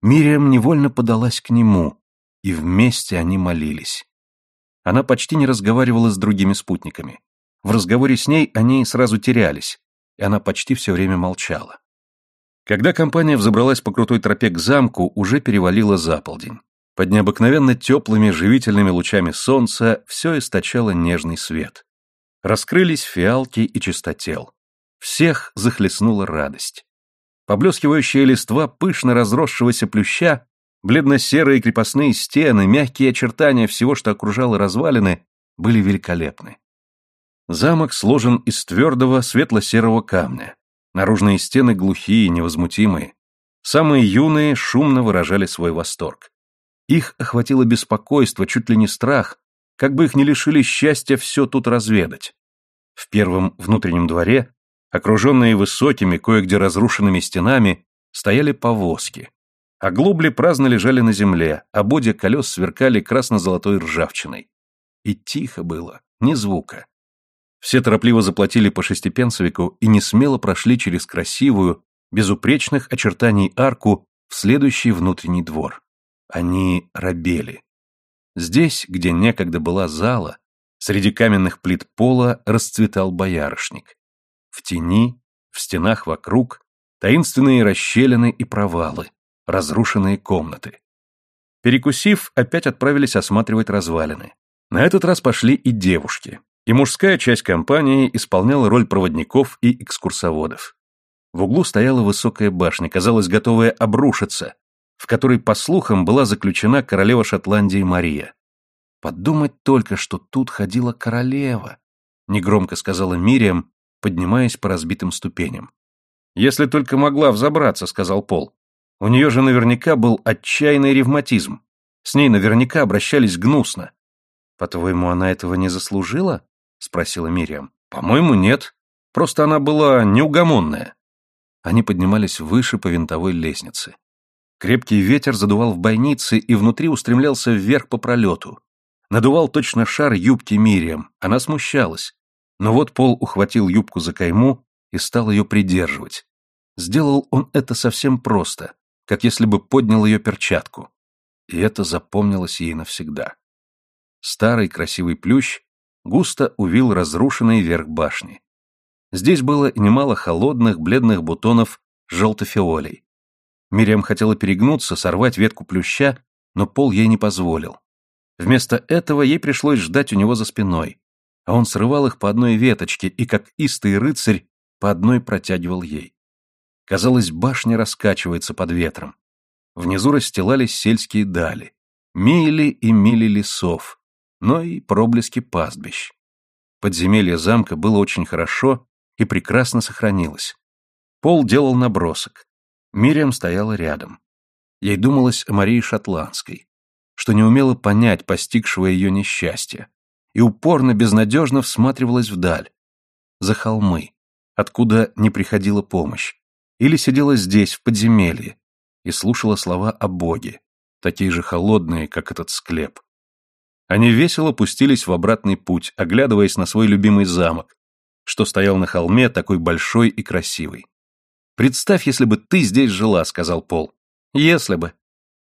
Мириам невольно подалась к нему, и вместе они молились. Она почти не разговаривала с другими спутниками. В разговоре с ней они сразу терялись, и она почти все время молчала. Когда компания взобралась по крутой тропе к замку, уже перевалило за полдень. Под необыкновенно теплыми живительными лучами солнца все источало нежный свет. Раскрылись фиалки и чистотел. Всех захлестнула радость. Поблескивающая листва пышно разросшегося плюща, бледно-серые крепостные стены, мягкие очертания всего, что окружало развалины, были великолепны. Замок сложен из твердого светло-серого камня. Наружные стены глухие, невозмутимые. Самые юные шумно выражали свой восторг. Их охватило беспокойство, чуть ли не страх, как бы их не лишили счастья все тут разведать. В первом внутреннем дворе Окруженные высокими, кое-где разрушенными стенами, стояли повозки. Оглобли праздно лежали на земле, а боди колес сверкали красно-золотой ржавчиной. И тихо было, ни звука. Все торопливо заплатили по шестипенсовику и не смело прошли через красивую, безупречных очертаний арку в следующий внутренний двор. Они робели. Здесь, где некогда была зала, среди каменных плит пола расцветал боярышник. В тени, в стенах вокруг, таинственные расщелины и провалы, разрушенные комнаты. Перекусив, опять отправились осматривать развалины. На этот раз пошли и девушки, и мужская часть компании исполняла роль проводников и экскурсоводов. В углу стояла высокая башня, казалось, готовая обрушиться, в которой, по слухам, была заключена королева Шотландии Мария. «Подумать только, что тут ходила королева», — негромко сказала Мириам, поднимаясь по разбитым ступеням. «Если только могла взобраться», — сказал Пол. «У нее же наверняка был отчаянный ревматизм. С ней наверняка обращались гнусно». «По-твоему, она этого не заслужила?» — спросила Мириам. «По-моему, нет. Просто она была неугомонная». Они поднимались выше по винтовой лестнице. Крепкий ветер задувал в бойнице и внутри устремлялся вверх по пролету. Надувал точно шар юбки Мириам. Она смущалась. Но вот Пол ухватил юбку за кайму и стал ее придерживать. Сделал он это совсем просто, как если бы поднял ее перчатку. И это запомнилось ей навсегда. Старый красивый плющ густо увил разрушенный верх башни. Здесь было немало холодных, бледных бутонов желтофиолей. Мириам хотела перегнуться, сорвать ветку плюща, но Пол ей не позволил. Вместо этого ей пришлось ждать у него за спиной, а он срывал их по одной веточке и, как истый рыцарь, по одной протягивал ей. Казалось, башня раскачивается под ветром. Внизу расстилались сельские дали, мили и мили лесов, но и проблески пастбищ. Подземелье замка было очень хорошо и прекрасно сохранилось. Пол делал набросок. Мириам стояла рядом. Ей думалось о Марии Шотландской, что не умела понять постигшего ее несчастья, и упорно, безнадежно всматривалась вдаль, за холмы, откуда не приходила помощь, или сидела здесь, в подземелье, и слушала слова о Боге, такие же холодные, как этот склеп. Они весело пустились в обратный путь, оглядываясь на свой любимый замок, что стоял на холме такой большой и красивый. «Представь, если бы ты здесь жила», — сказал Пол. «Если бы.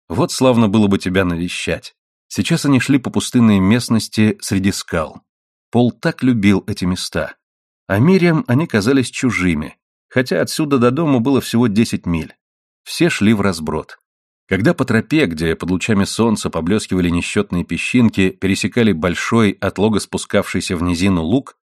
Вот славно было бы тебя навещать. Сейчас они шли по пустынной местности среди скал. Пол так любил эти места. А Мириам они казались чужими, хотя отсюда до дома было всего десять миль. Все шли в разброд. Когда по тропе, где под лучами солнца поблескивали несчетные песчинки, пересекали большой, отлого спускавшийся в низину луг,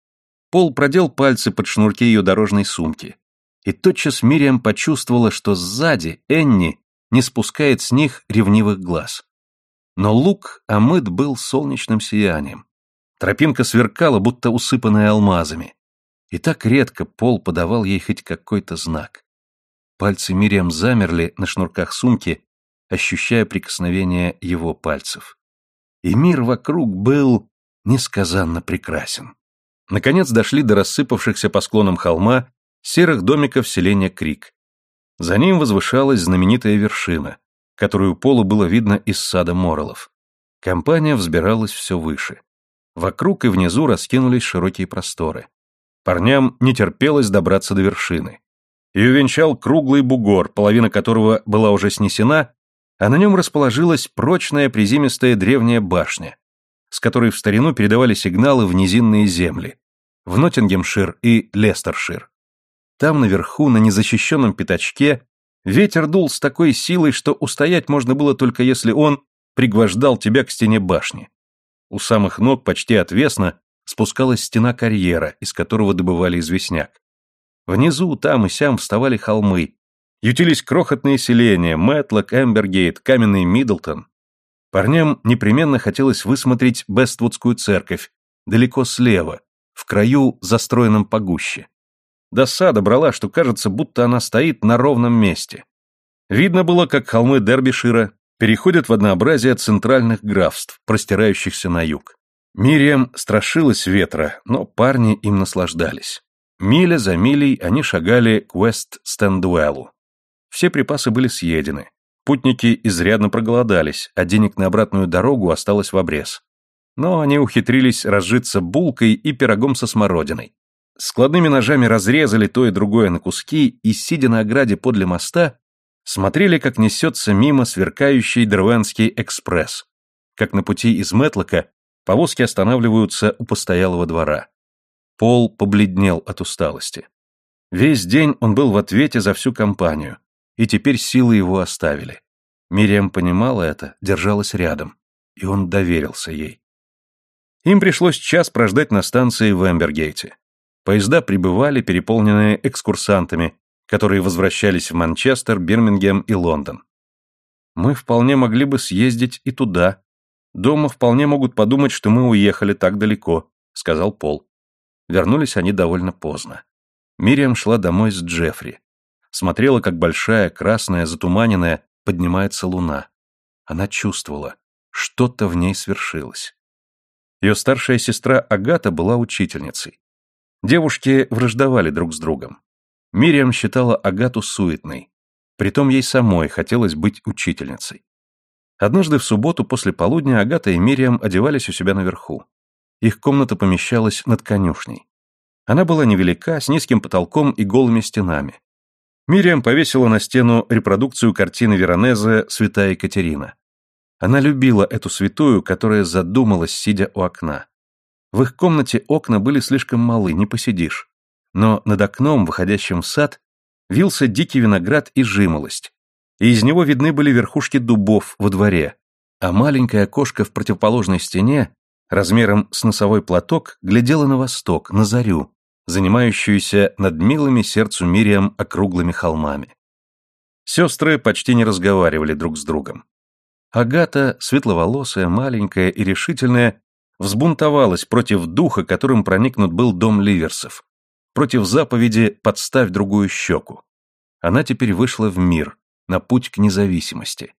Пол продел пальцы под шнурки ее дорожной сумки. И тотчас Мириам почувствовала, что сзади Энни не спускает с них ревнивых глаз. Но луг омыт был солнечным сиянием. Тропинка сверкала, будто усыпанная алмазами. И так редко Пол подавал ей хоть какой-то знак. Пальцы Мириам замерли на шнурках сумки, ощущая прикосновение его пальцев. И мир вокруг был несказанно прекрасен. Наконец дошли до рассыпавшихся по склонам холма серых домиков селения Крик. За ним возвышалась знаменитая вершина, которую Полу было видно из сада Моролов. Компания взбиралась все выше. Вокруг и внизу раскинулись широкие просторы. Парням не терпелось добраться до вершины. Ее венчал круглый бугор, половина которого была уже снесена, а на нем расположилась прочная приземистая древняя башня, с которой в старину передавали сигналы в низинные земли, в Ноттингемшир и Лестершир. Там наверху, на незащищенном пятачке, ветер дул с такой силой, что устоять можно было только если он пригвождал тебя к стене башни. У самых ног почти отвесно спускалась стена карьера, из которого добывали известняк. Внизу, там и сям вставали холмы, ютились крохотные селения, Мэтлок, Эмбергейт, Каменный Миддлтон. Парням непременно хотелось высмотреть Бествудскую церковь, далеко слева, в краю, застроенном погуще. Досада брала, что кажется, будто она стоит на ровном месте. Видно было, как холмы Дербишира переходят в однообразие центральных графств, простирающихся на юг. Мириам страшилась ветра, но парни им наслаждались. Миля за милей они шагали к Уэст-Стендуэлу. Все припасы были съедены. Путники изрядно проголодались, а денег на обратную дорогу осталось в обрез. Но они ухитрились разжиться булкой и пирогом со смородиной. Складными ножами разрезали то и другое на куски и, сидя на ограде подле моста, смотрели, как несется мимо сверкающий Дервенский экспресс, как на пути из Мэтлока повозки останавливаются у постоялого двора. Пол побледнел от усталости. Весь день он был в ответе за всю компанию, и теперь силы его оставили. Мириам понимала это, держалась рядом, и он доверился ей. Им пришлось час прождать на станции в Эмбергейте. Поезда прибывали, переполненные экскурсантами, которые возвращались в Манчестер, Бирмингем и Лондон. Мы вполне могли бы съездить и туда. Дома вполне могут подумать, что мы уехали так далеко, сказал Пол. Вернулись они довольно поздно. Мириам шла домой с Джеффри. Смотрела, как большая, красная, затуманенная, поднимается луна. Она чувствовала, что-то в ней свершилось. Ее старшая сестра Агата была учительницей. Девушки враждовали друг с другом. Мириам считала Агату суетной. Притом ей самой хотелось быть учительницей. Однажды в субботу после полудня Агата и Мириам одевались у себя наверху. Их комната помещалась над конюшней. Она была невелика, с низким потолком и голыми стенами. Мириам повесила на стену репродукцию картины Веронезе «Святая Екатерина». Она любила эту святую, которая задумалась, сидя у окна. В их комнате окна были слишком малы, не посидишь. Но над окном, выходящим в сад, вился дикий виноград и жимолость. И из него видны были верхушки дубов во дворе, а маленькое окошко в противоположной стене, размером с носовой платок, глядело на восток, на зарю, занимающуюся над милыми сердцу Мириам округлыми холмами. Сестры почти не разговаривали друг с другом. Агата, светловолосая, маленькая и решительная, взбунтовалась против духа, которым проникнут был дом Ливерсов, против заповеди «подставь другую щеку». Она теперь вышла в мир, на путь к независимости.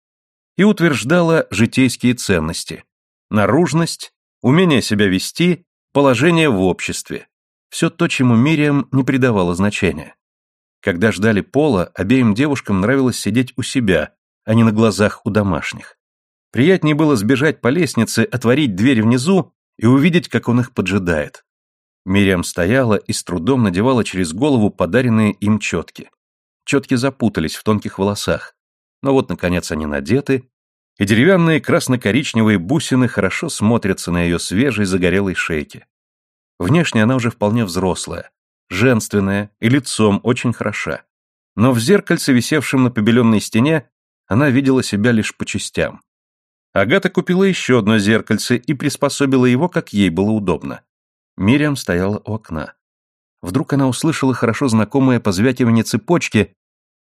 И утверждала житейские ценности. Наружность, умение себя вести, положение в обществе. Все то, чему Мириам не придавала значения. Когда ждали Пола, обеим девушкам нравилось сидеть у себя, а не на глазах у домашних. Приятнее было сбежать по лестнице, отворить дверь внизу и увидеть, как он их поджидает. Мириам стояла и с трудом надевала через голову подаренные им четки. Четки запутались в тонких волосах. Но вот, наконец, они надеты, и деревянные красно-коричневые бусины хорошо смотрятся на ее свежей загорелой шейке. Внешне она уже вполне взрослая, женственная и лицом очень хороша. Но в зеркальце, висевшем на побеленной стене, она видела себя лишь по частям. Агата купила еще одно зеркальце и приспособила его, как ей было удобно. Мириам стояла у окна. Вдруг она услышала хорошо знакомое позвякивание цепочки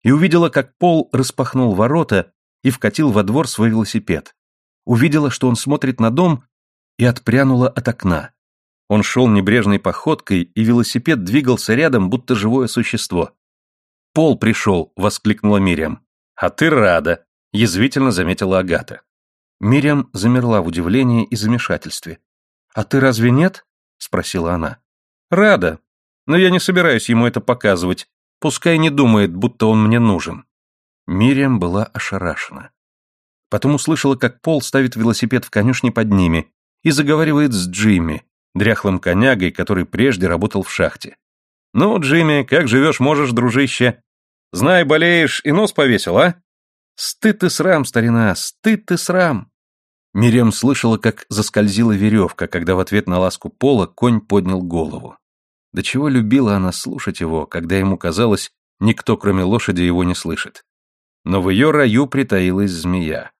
и увидела, как Пол распахнул ворота и вкатил во двор свой велосипед. Увидела, что он смотрит на дом, и отпрянула от окна. Он шел небрежной походкой, и велосипед двигался рядом, будто живое существо. «Пол пришел!» — воскликнула Мириам. «А ты рада!» — язвительно заметила Агата. Мириам замерла в удивлении и замешательстве. «А ты разве нет?» — спросила она. «Рада. Но я не собираюсь ему это показывать. Пускай не думает, будто он мне нужен». Мириам была ошарашена. Потом услышала, как Пол ставит велосипед в конюшне под ними и заговаривает с Джимми, дряхлым конягой, который прежде работал в шахте. «Ну, Джимми, как живешь можешь, дружище? Знай, болеешь и нос повесил, а?» «Стыд и срам, старина, стыд и срам!» Мириам слышала, как заскользила веревка, когда в ответ на ласку Пола конь поднял голову. До чего любила она слушать его, когда ему казалось, никто, кроме лошади, его не слышит. Но в ее раю притаилась змея.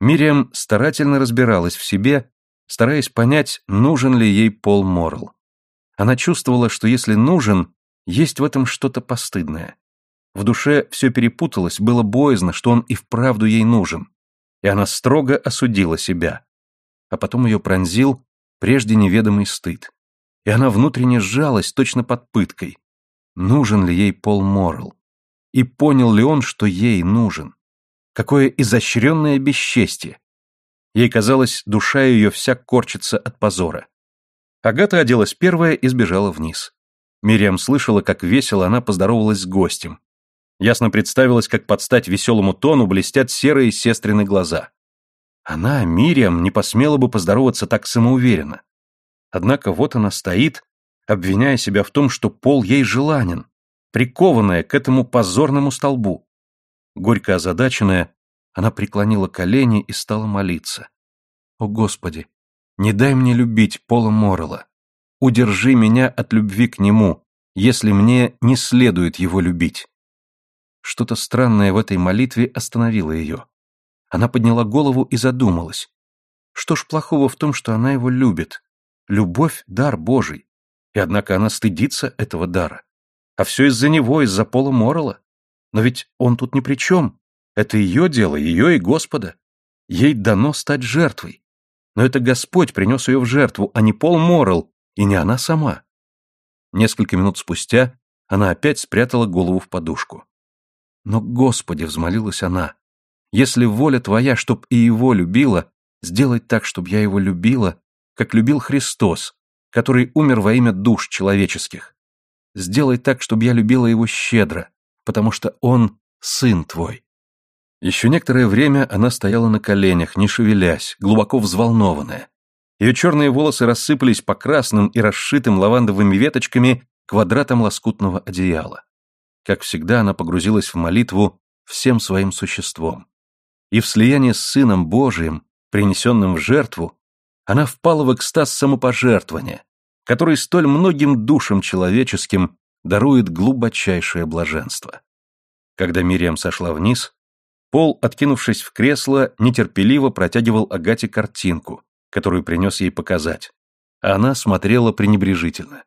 Мириам старательно разбиралась в себе, стараясь понять, нужен ли ей Пол Морл. Она чувствовала, что если нужен, есть в этом что-то постыдное. В душе все перепуталось, было боязно, что он и вправду ей нужен. И она строго осудила себя. А потом ее пронзил прежде неведомый стыд. И она внутренне сжалась, точно под пыткой. Нужен ли ей Пол Морл? И понял ли он, что ей нужен? Какое изощренное бесчестье! Ей казалось, душа ее вся корчится от позора. Агата оделась первая и сбежала вниз. Мириам слышала, как весело она поздоровалась с гостем. Ясно представилось, как под стать веселому тону блестят серые сестрины глаза. Она, Мириам, не посмела бы поздороваться так самоуверенно. Однако вот она стоит, обвиняя себя в том, что пол ей желанен, прикованная к этому позорному столбу. Горько озадаченная, она преклонила колени и стала молиться. «О, Господи, не дай мне любить Пола Моррелла. Удержи меня от любви к нему, если мне не следует его любить». Что-то странное в этой молитве остановило ее. Она подняла голову и задумалась. Что ж плохого в том, что она его любит? Любовь — дар Божий. И однако она стыдится этого дара. А все из-за него, из-за Пола Моррелла. Но ведь он тут ни при чем. Это ее дело, ее и Господа. Ей дано стать жертвой. Но это Господь принес ее в жертву, а не Пол Моррелл, и не она сама. Несколько минут спустя она опять спрятала голову в подушку. Но, Господи, взмолилась она, если воля Твоя, чтоб и его любила, сделать так, чтобы я его любила, как любил Христос, который умер во имя душ человеческих. Сделай так, чтобы я любила его щедро, потому что он сын твой». Еще некоторое время она стояла на коленях, не шевелясь, глубоко взволнованная. Ее черные волосы рассыпались по красным и расшитым лавандовыми веточками квадратам лоскутного одеяла. Как всегда, она погрузилась в молитву всем своим существом. И в слияние с Сыном Божиим, принесенным в жертву, она впала в экстаз самопожертвования, который столь многим душам человеческим дарует глубочайшее блаженство. Когда Мириам сошла вниз, Пол, откинувшись в кресло, нетерпеливо протягивал Агате картинку, которую принес ей показать, она смотрела пренебрежительно.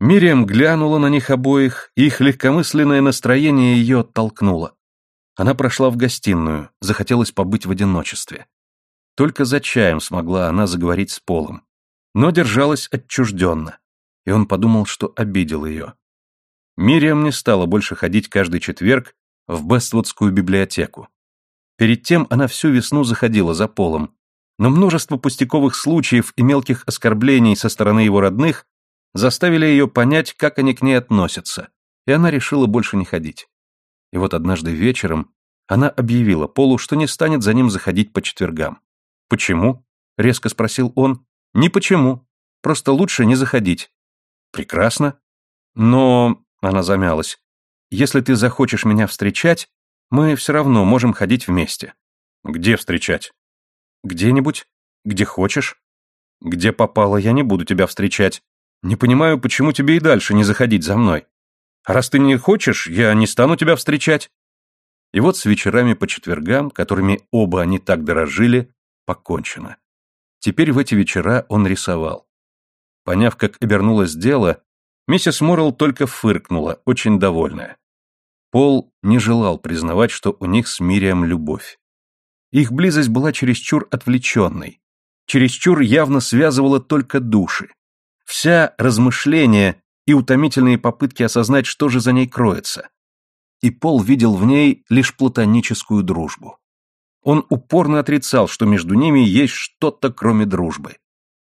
Мириам глянула на них обоих, и их легкомысленное настроение ее оттолкнуло. Она прошла в гостиную, захотелось побыть в одиночестве. Только за чаем смогла она заговорить с Полом, но держалась отчужденно, и он подумал, что обидел ее. Мириам не стала больше ходить каждый четверг в Бествудскую библиотеку. Перед тем она всю весну заходила за Полом, но множество пустяковых случаев и мелких оскорблений со стороны его родных заставили ее понять, как они к ней относятся, и она решила больше не ходить. И вот однажды вечером она объявила Полу, что не станет за ним заходить по четвергам. «Почему?» — резко спросил он. «Не почему. Просто лучше не заходить». «Прекрасно. Но...» — она замялась. «Если ты захочешь меня встречать, мы все равно можем ходить вместе». «Где встречать?» «Где-нибудь. Где хочешь». «Где попало, я не буду тебя встречать. Не понимаю, почему тебе и дальше не заходить за мной. А раз ты не хочешь, я не стану тебя встречать». И вот с вечерами по четвергам, которыми оба они так дорожили, покончено. Теперь в эти вечера он рисовал. Поняв, как обернулось дело, миссис Моррелл только фыркнула, очень довольная. Пол не желал признавать, что у них с Мирием любовь. Их близость была чересчур отвлеченной, чересчур явно связывала только души. Вся размышления и утомительные попытки осознать, что же за ней кроется. И Пол видел в ней лишь платоническую дружбу. Он упорно отрицал, что между ними есть что-то, кроме дружбы.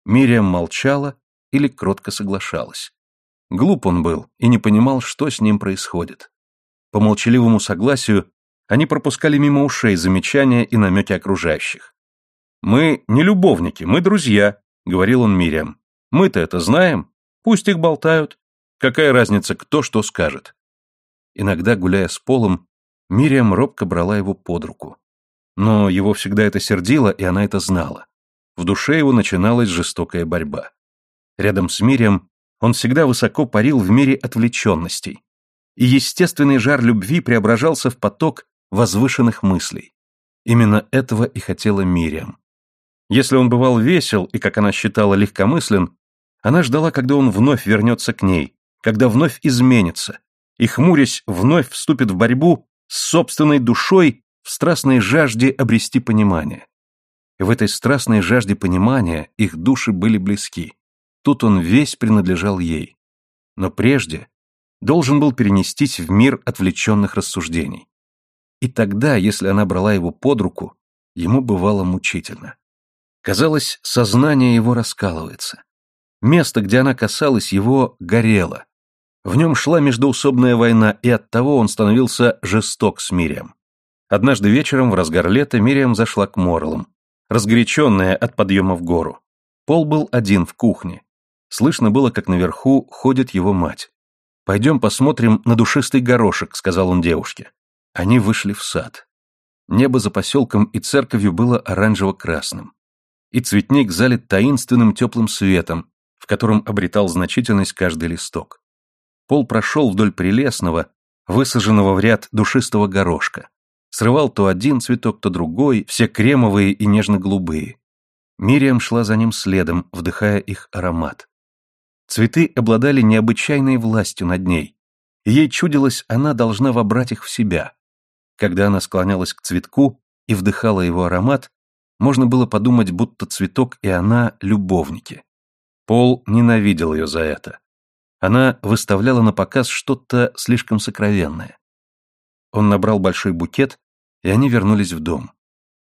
Мириам молчала или кротко соглашалась. Глуп он был и не понимал, что с ним происходит. По молчаливому согласию Они пропускали мимо ушей замечания и намеки окружающих. «Мы не любовники, мы друзья», — говорил он Мириам. «Мы-то это знаем. Пусть их болтают. Какая разница, кто что скажет?» Иногда, гуляя с Полом, Мириам робко брала его под руку. Но его всегда это сердило, и она это знала. В душе его начиналась жестокая борьба. Рядом с Мириам он всегда высоко парил в мире отвлеченностей. И естественный жар любви преображался в поток возвышенных мыслей. Именно этого и хотела Мириам. Если он бывал весел и, как она считала, легкомыслен, она ждала, когда он вновь вернется к ней, когда вновь изменится, и, хмурясь, вновь вступит в борьбу с собственной душой в страстной жажде обрести понимание. И в этой страстной жажде понимания их души были близки. Тут он весь принадлежал ей. Но прежде должен был перенестись в мир отвлеченных рассуждений. И тогда, если она брала его под руку, ему бывало мучительно. Казалось, сознание его раскалывается. Место, где она касалась его, горело. В нем шла междоусобная война, и оттого он становился жесток с Мирием. Однажды вечером в разгар лета Мириам зашла к Морлам, разгоряченная от подъема в гору. Пол был один в кухне. Слышно было, как наверху ходит его мать. «Пойдем посмотрим на душистый горошек», — сказал он девушке. Они вышли в сад. Небо за поселком и церковью было оранжево-красным. И цветник залит таинственным теплым светом, в котором обретал значительность каждый листок. Пол прошел вдоль прелестного, высаженного в ряд душистого горошка. Срывал то один цветок, то другой, все кремовые и нежно-голубые. Мириам шла за ним следом, вдыхая их аромат. Цветы обладали необычайной властью над ней. ей чудилось, она должна вобрать их в себя. Когда она склонялась к цветку и вдыхала его аромат, можно было подумать, будто цветок и она — любовники. Пол ненавидел ее за это. Она выставляла на показ что-то слишком сокровенное. Он набрал большой букет, и они вернулись в дом.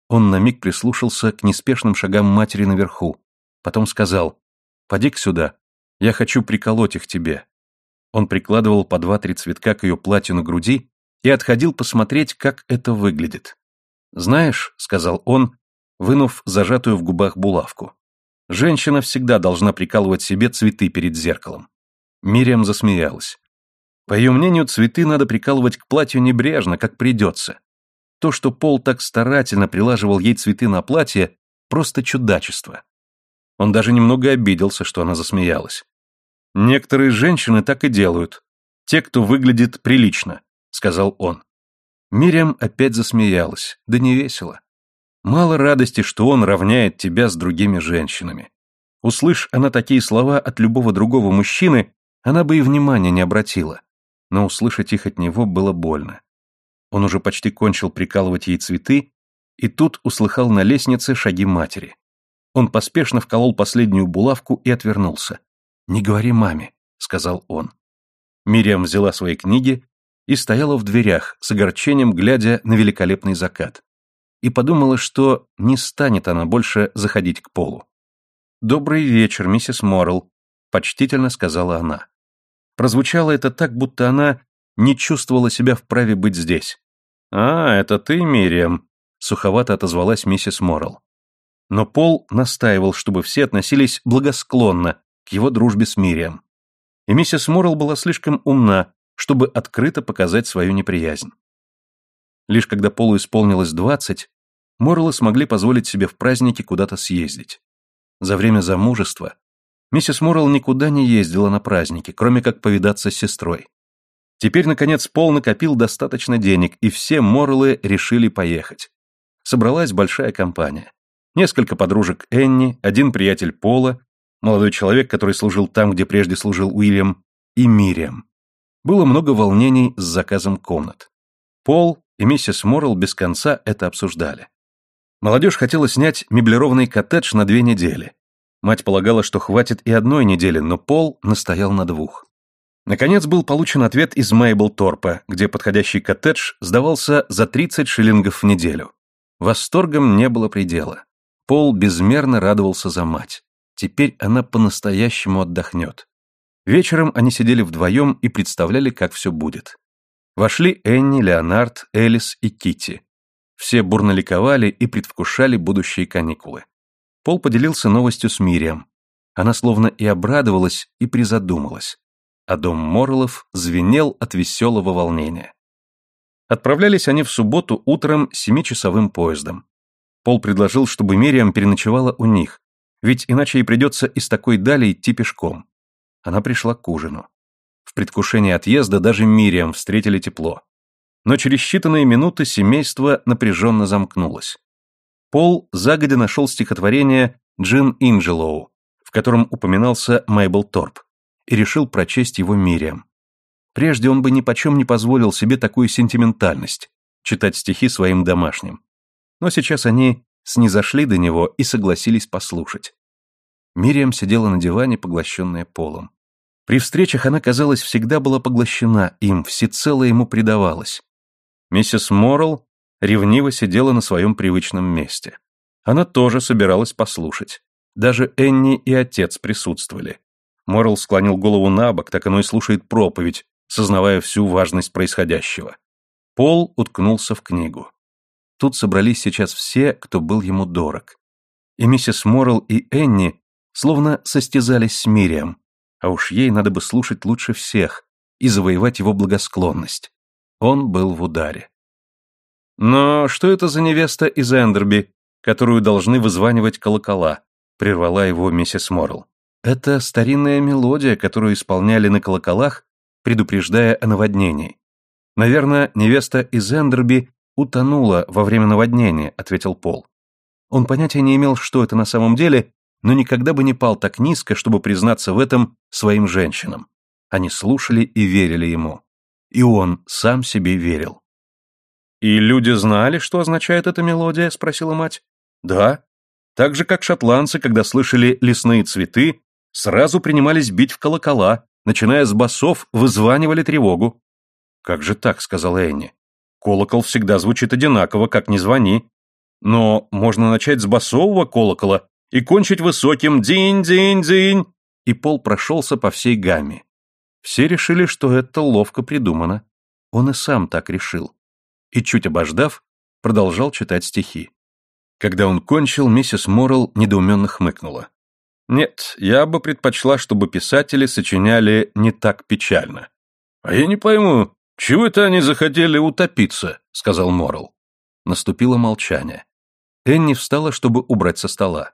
Он на миг прислушался к неспешным шагам матери наверху, потом сказал «Поди-ка сюда, я хочу приколоть их тебе». Он прикладывал по два-три цветка к ее платью на груди и отходил посмотреть, как это выглядит. «Знаешь», — сказал он, вынув зажатую в губах булавку, «женщина всегда должна прикалывать себе цветы перед зеркалом. Мириам засмеялась. По ее мнению, цветы надо прикалывать к платью небрежно, как придется. То, что Пол так старательно прилаживал ей цветы на платье, просто чудачество. Он даже немного обиделся, что она засмеялась. «Некоторые женщины так и делают. Те, кто выглядит прилично», — сказал он. Мириам опять засмеялась, да не весело. Мало радости, что он равняет тебя с другими женщинами. Услышь она такие слова от любого другого мужчины, она бы и внимания не обратила, но услышать их от него было больно. Он уже почти кончил прикалывать ей цветы, и тут услыхал на лестнице шаги матери. Он поспешно вколол последнюю булавку и отвернулся. «Не говори маме», — сказал он. Мириам взяла свои книги и стояла в дверях, с огорчением глядя на великолепный закат. И подумала, что не станет она больше заходить к полу. «Добрый вечер, миссис Моррелл», — почтительно сказала она. Прозвучало это так, будто она не чувствовала себя вправе быть здесь. «А, это ты, Мириам», — суховато отозвалась миссис Моррелл. Но Пол настаивал, чтобы все относились благосклонно его дружбе с Мириам. И миссис Моррелл была слишком умна, чтобы открыто показать свою неприязнь. Лишь когда Полу исполнилось двадцать, Морреллы смогли позволить себе в праздники куда-то съездить. За время замужества Миссис Моррелл никуда не ездила на праздники, кроме как повидаться с сестрой. Теперь, наконец, Пол накопил достаточно денег, и все Морреллы решили поехать. Собралась большая компания. Несколько подружек Энни, один приятель Пола, молодой человек, который служил там, где прежде служил Уильям, и Мириам. Было много волнений с заказом комнат. Пол и миссис Моррелл без конца это обсуждали. Молодежь хотела снять меблированный коттедж на две недели. Мать полагала, что хватит и одной недели, но Пол настоял на двух. Наконец был получен ответ из Мейбл Торпа, где подходящий коттедж сдавался за 30 шиллингов в неделю. Восторгом не было предела. Пол безмерно радовался за мать. Теперь она по-настоящему отдохнет. Вечером они сидели вдвоем и представляли, как все будет. Вошли Энни, Леонард, Элис и Китти. Все бурно ликовали и предвкушали будущие каникулы. Пол поделился новостью с Мирием. Она словно и обрадовалась, и призадумалась. А дом Морлов звенел от веселого волнения. Отправлялись они в субботу утром семичасовым поездом. Пол предложил, чтобы Мириам переночевала у них, ведь иначе ей придется из такой дали идти пешком. Она пришла к ужину. В предвкушении отъезда даже Мириам встретили тепло. Но через считанные минуты семейство напряженно замкнулось. Пол загодя нашел стихотворение «Джин Инджелоу», в котором упоминался Мэйбл Торп, и решил прочесть его Мириам. Прежде он бы ни почем не позволил себе такую сентиментальность, читать стихи своим домашним. Но сейчас они снизошли до него и согласились послушать. Мириам сидела на диване, поглощенная полом. При встречах она, казалось, всегда была поглощена им, всецело ему предавалась. Миссис Моррелл ревниво сидела на своем привычном месте. Она тоже собиралась послушать. Даже Энни и отец присутствовали. Моррелл склонил голову на бок, так оно и слушает проповедь, сознавая всю важность происходящего. Пол уткнулся в книгу. Тут собрались сейчас все, кто был ему дорог. И миссис Моррелл и Энни словно состязались с Мирием, а уж ей надо бы слушать лучше всех и завоевать его благосклонность. Он был в ударе. «Но что это за невеста из Эндерби, которую должны вызванивать колокола?» прервала его миссис Моррелл. «Это старинная мелодия, которую исполняли на колоколах, предупреждая о наводнении. Наверное, невеста из Эндерби утонула во время наводнения», ответил Пол. Он понятия не имел, что это на самом деле, но никогда бы не пал так низко, чтобы признаться в этом своим женщинам. Они слушали и верили ему. И он сам себе верил. «И люди знали, что означает эта мелодия?» — спросила мать. «Да. Так же, как шотландцы, когда слышали лесные цветы, сразу принимались бить в колокола, начиная с басов, вызванивали тревогу». «Как же так?» — сказала Энни. «Колокол всегда звучит одинаково, как ни звони. Но можно начать с басового колокола и кончить высоким «динь-динь-динь», и пол прошелся по всей гамме. Все решили, что это ловко придумано. Он и сам так решил. И чуть обождав, продолжал читать стихи. Когда он кончил, миссис Моррелл недоуменно хмыкнула. «Нет, я бы предпочла, чтобы писатели сочиняли не так печально». «А я не пойму, чего это они захотели утопиться?» — сказал Моррелл. Наступило молчание. Энни встала, чтобы убрать со стола.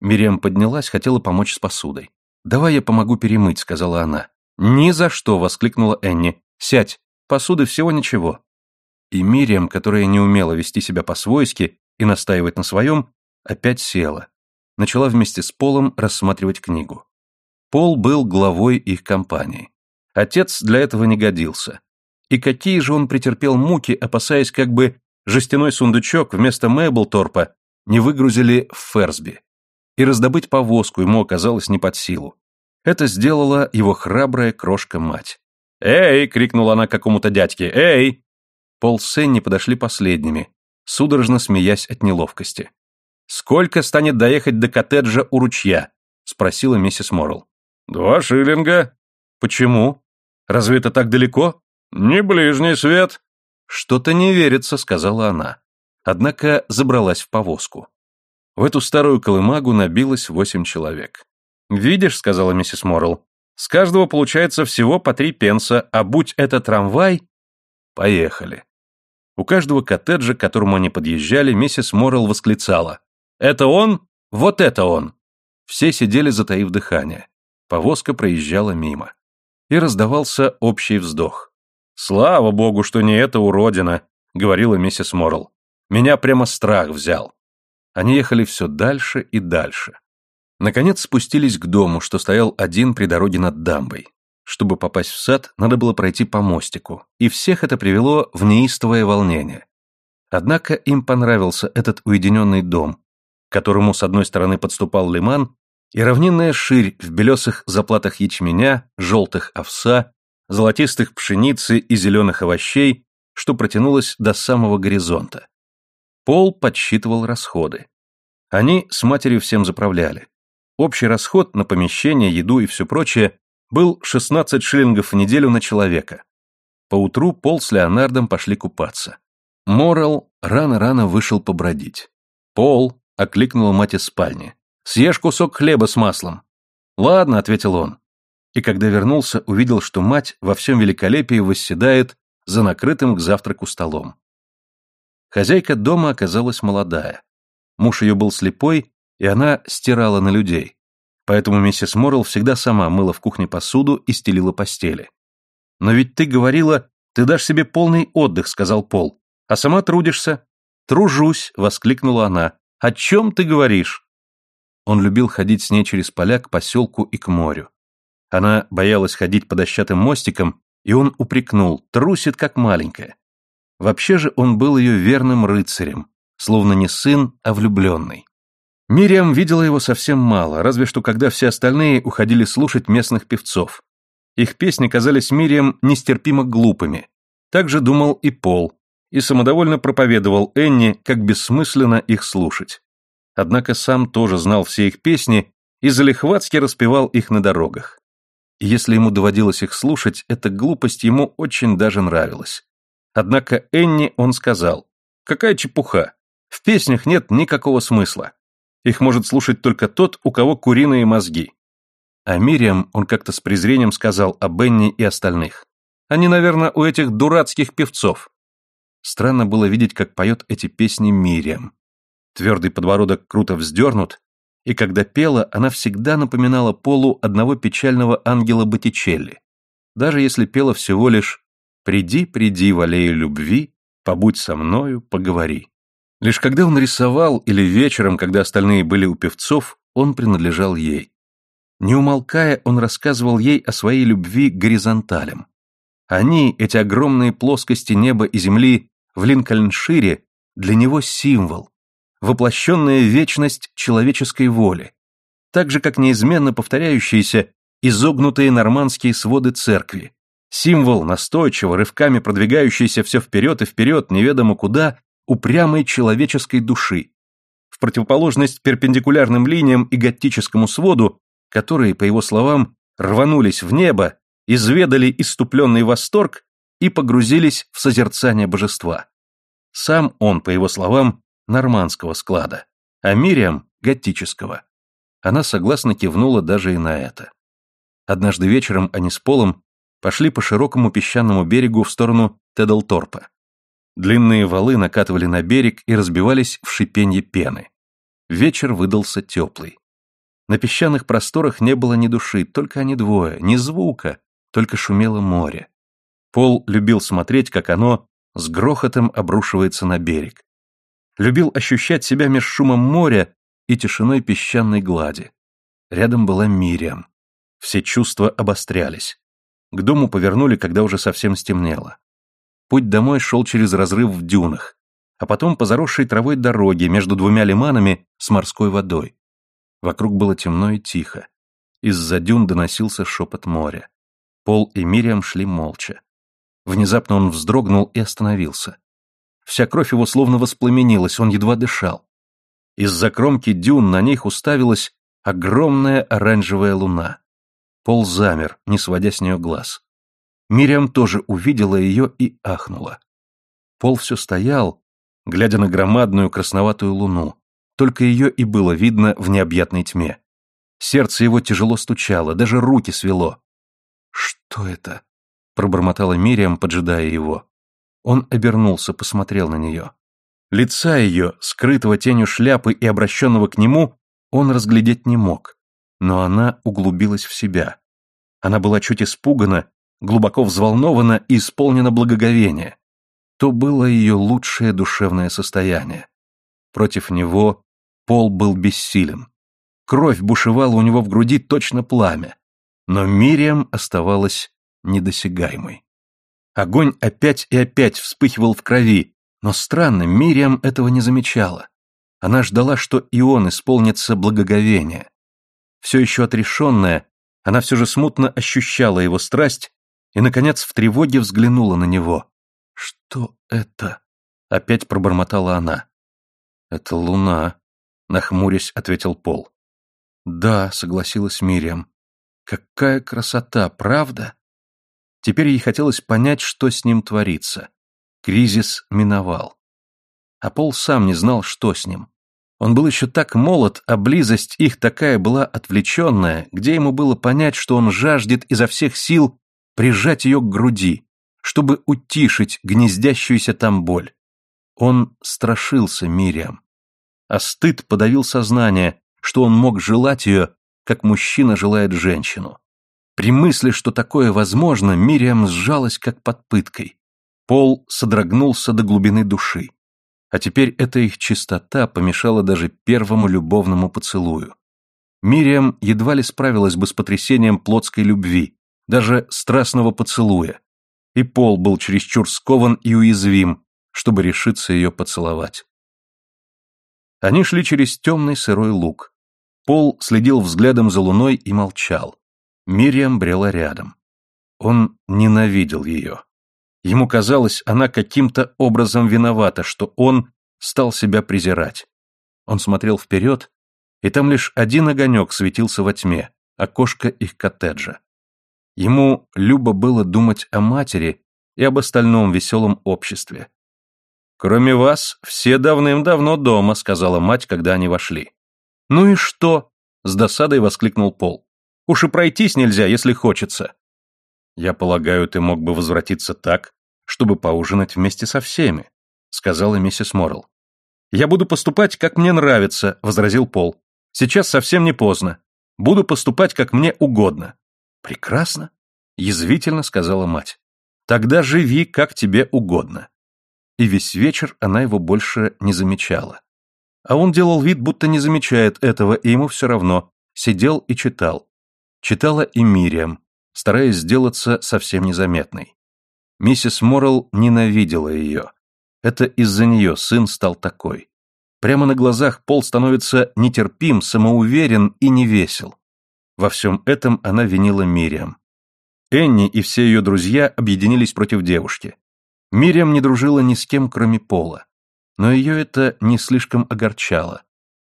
Мириам поднялась, хотела помочь с посудой. «Давай я помогу перемыть», — сказала она. «Ни за что!» — воскликнула Энни. «Сядь, посуды всего ничего». И Мириам, которая не умела вести себя по-свойски и настаивать на своем, опять села. Начала вместе с Полом рассматривать книгу. Пол был главой их компании. Отец для этого не годился. И какие же он претерпел муки, опасаясь, как бы жестяной сундучок вместо Мэйблторпа не выгрузили в Ферсби и раздобыть повозку ему оказалось не под силу. Это сделала его храбрая крошка-мать. «Эй!» — крикнула она какому-то дядьке. «Эй!» Пол с Энни подошли последними, судорожно смеясь от неловкости. «Сколько станет доехать до коттеджа у ручья?» — спросила миссис Моррелл. «Два шиллинга». «Почему? Разве это так далеко?» «Не ближний свет». «Что-то не верится», — сказала она. Однако забралась в повозку. В эту старую колымагу набилось восемь человек. «Видишь», — сказала миссис Моррелл, — «с каждого получается всего по три пенса, а будь это трамвай...» Поехали. У каждого коттеджа, к которому они подъезжали, миссис Моррелл восклицала. «Это он? Вот это он!» Все сидели, затаив дыхание. Повозка проезжала мимо. И раздавался общий вздох. «Слава богу, что не эта уродина», — говорила миссис Моррелл. «Меня прямо страх взял». Они ехали все дальше и дальше. Наконец спустились к дому, что стоял один при дороге над дамбой. Чтобы попасть в сад, надо было пройти по мостику, и всех это привело в неистовое волнение. Однако им понравился этот уединенный дом, к которому с одной стороны подступал лиман, и равнинная ширь в белесых заплатах ячменя, желтых овса, золотистых пшеницы и зеленых овощей, что протянулось до самого горизонта. Пол подсчитывал расходы. Они с матерью всем заправляли. Общий расход на помещение, еду и все прочее был 16 шиллингов в неделю на человека. Поутру Пол с Леонардом пошли купаться. Морал рано-рано вышел побродить. «Пол», — окликнула мать из спальни, — «съешь кусок хлеба с маслом». «Ладно», — ответил он. И когда вернулся, увидел, что мать во всем великолепии восседает за накрытым к завтраку столом. Хозяйка дома оказалась молодая. Муж ее был слепой, и она стирала на людей. Поэтому миссис Моррелл всегда сама мыла в кухне посуду и стелила постели. «Но ведь ты говорила, ты дашь себе полный отдых», — сказал Пол. «А сама трудишься». «Тружусь», — воскликнула она. «О чем ты говоришь?» Он любил ходить с ней через поля к поселку и к морю. Она боялась ходить по дощатым мостикам, и он упрекнул, трусит как маленькая. Вообще же он был ее верным рыцарем, словно не сын, а влюбленный. Мириам видела его совсем мало, разве что когда все остальные уходили слушать местных певцов. Их песни казались Мириам нестерпимо глупыми. Так же думал и Пол, и самодовольно проповедовал Энни, как бессмысленно их слушать. Однако сам тоже знал все их песни и залихватски распевал их на дорогах. Если ему доводилось их слушать, эта глупость ему очень даже нравилась. Однако Энни он сказал, «Какая чепуха! В песнях нет никакого смысла. Их может слушать только тот, у кого куриные мозги. А Мириам он как-то с презрением сказал о Бенни и остальных. Они, наверное, у этих дурацких певцов. Странно было видеть, как поет эти песни Мириам. Твердый подбородок круто вздернут, и когда пела, она всегда напоминала Полу одного печального ангела Боттичелли. Даже если пела всего лишь «Приди, приди в аллею любви, побудь со мною, поговори». Лишь когда он рисовал или вечером, когда остальные были у певцов, он принадлежал ей. Не умолкая, он рассказывал ей о своей любви к горизонталям. Они, эти огромные плоскости неба и земли в Линкольншире, для него символ, воплощенная вечность человеческой воли, так же, как неизменно повторяющиеся изогнутые нормандские своды церкви, символ, настойчиво, рывками продвигающийся все вперед и вперед, неведомо куда, упрямой человеческой души, в противоположность перпендикулярным линиям и готическому своду, которые, по его словам, рванулись в небо, изведали иступленный восторг и погрузились в созерцание божества. Сам он, по его словам, нормандского склада, а Мириам — готического. Она согласно кивнула даже и на это. Однажды вечером они с Полом пошли по широкому песчаному берегу в сторону Тедлторпа. Длинные валы накатывали на берег и разбивались в шипенье пены. Вечер выдался теплый. На песчаных просторах не было ни души, только они двое, ни звука, только шумело море. Пол любил смотреть, как оно с грохотом обрушивается на берег. Любил ощущать себя меж шумом моря и тишиной песчаной глади. Рядом была Мириам. Все чувства обострялись. К дому повернули, когда уже совсем стемнело. Путь домой шел через разрыв в дюнах, а потом по заросшей травой дороге между двумя лиманами с морской водой. Вокруг было темно и тихо. Из-за дюн доносился шепот моря. Пол и Мириам шли молча. Внезапно он вздрогнул и остановился. Вся кровь его словно воспламенилась, он едва дышал. Из-за кромки дюн на них уставилась огромная оранжевая луна. Пол замер, не сводя с нее глаз. Мириам тоже увидела ее и ахнула. Пол все стоял, глядя на громадную красноватую луну. Только ее и было видно в необъятной тьме. Сердце его тяжело стучало, даже руки свело. «Что это?» — пробормотала Мириам, поджидая его. Он обернулся, посмотрел на нее. Лица ее, скрытого тенью шляпы и обращенного к нему, он разглядеть не мог. Но она углубилась в себя. Она была чуть испугана глубоко взволнована и исполнена благоговения. То было ее лучшее душевное состояние. Против него Пол был бессилен. Кровь бушевала у него в груди точно пламя. Но Мириам оставалась недосягаемой. Огонь опять и опять вспыхивал в крови, но странно, Мириам этого не замечала. Она ждала, что и он исполнится благоговения. Все еще отрешенная, она все же смутно ощущала его страсть и, наконец, в тревоге взглянула на него. «Что это?» — опять пробормотала она. «Это луна», — нахмурясь, ответил Пол. «Да», — согласилась Мириам. «Какая красота, правда?» Теперь ей хотелось понять, что с ним творится. Кризис миновал. А Пол сам не знал, что с ним. Он был еще так молод, а близость их такая была отвлеченная, где ему было понять, что он жаждет изо всех сил прижать ее к груди, чтобы утишить гнездящуюся там боль. Он страшился Мириам. А стыд подавил сознание, что он мог желать ее, как мужчина желает женщину. При мысли, что такое возможно, Мириам сжалась, как под пыткой. Пол содрогнулся до глубины души. А теперь эта их чистота помешала даже первому любовному поцелую. Мириам едва ли справилась бы с потрясением плотской любви, даже страстного поцелуя. И Пол был чересчур скован и уязвим, чтобы решиться ее поцеловать. Они шли через темный сырой луг. Пол следил взглядом за луной и молчал. Мириам брела рядом. Он ненавидел ее. Ему казалось, она каким-то образом виновата, что он стал себя презирать. Он смотрел вперед, и там лишь один огонек светился во тьме, окошко их коттеджа. Ему любо было думать о матери и об остальном веселом обществе. «Кроме вас, все давным-давно дома», — сказала мать, когда они вошли. «Ну и что?» — с досадой воскликнул Пол. «Уж и пройтись нельзя, если хочется. «Я полагаю, ты мог бы возвратиться так, чтобы поужинать вместе со всеми», сказала миссис Моррелл. «Я буду поступать, как мне нравится», — возразил Пол. «Сейчас совсем не поздно. Буду поступать, как мне угодно». «Прекрасно», — язвительно сказала мать. «Тогда живи, как тебе угодно». И весь вечер она его больше не замечала. А он делал вид, будто не замечает этого, и ему все равно. Сидел и читал. Читала и Мириам, стараясь сделаться совсем незаметной. Миссис Моррелл ненавидела ее. Это из-за нее сын стал такой. Прямо на глазах Пол становится нетерпим, самоуверен и невесел. Во всем этом она винила Мириам. Энни и все ее друзья объединились против девушки. Мириам не дружила ни с кем, кроме Пола. Но ее это не слишком огорчало.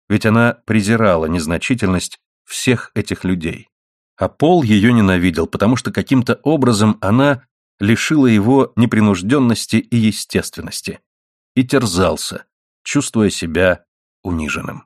Ведь она презирала незначительность всех этих людей. А Пол ее ненавидел, потому что каким-то образом она лишила его непринужденности и естественности. И терзался, чувствуя себя униженным.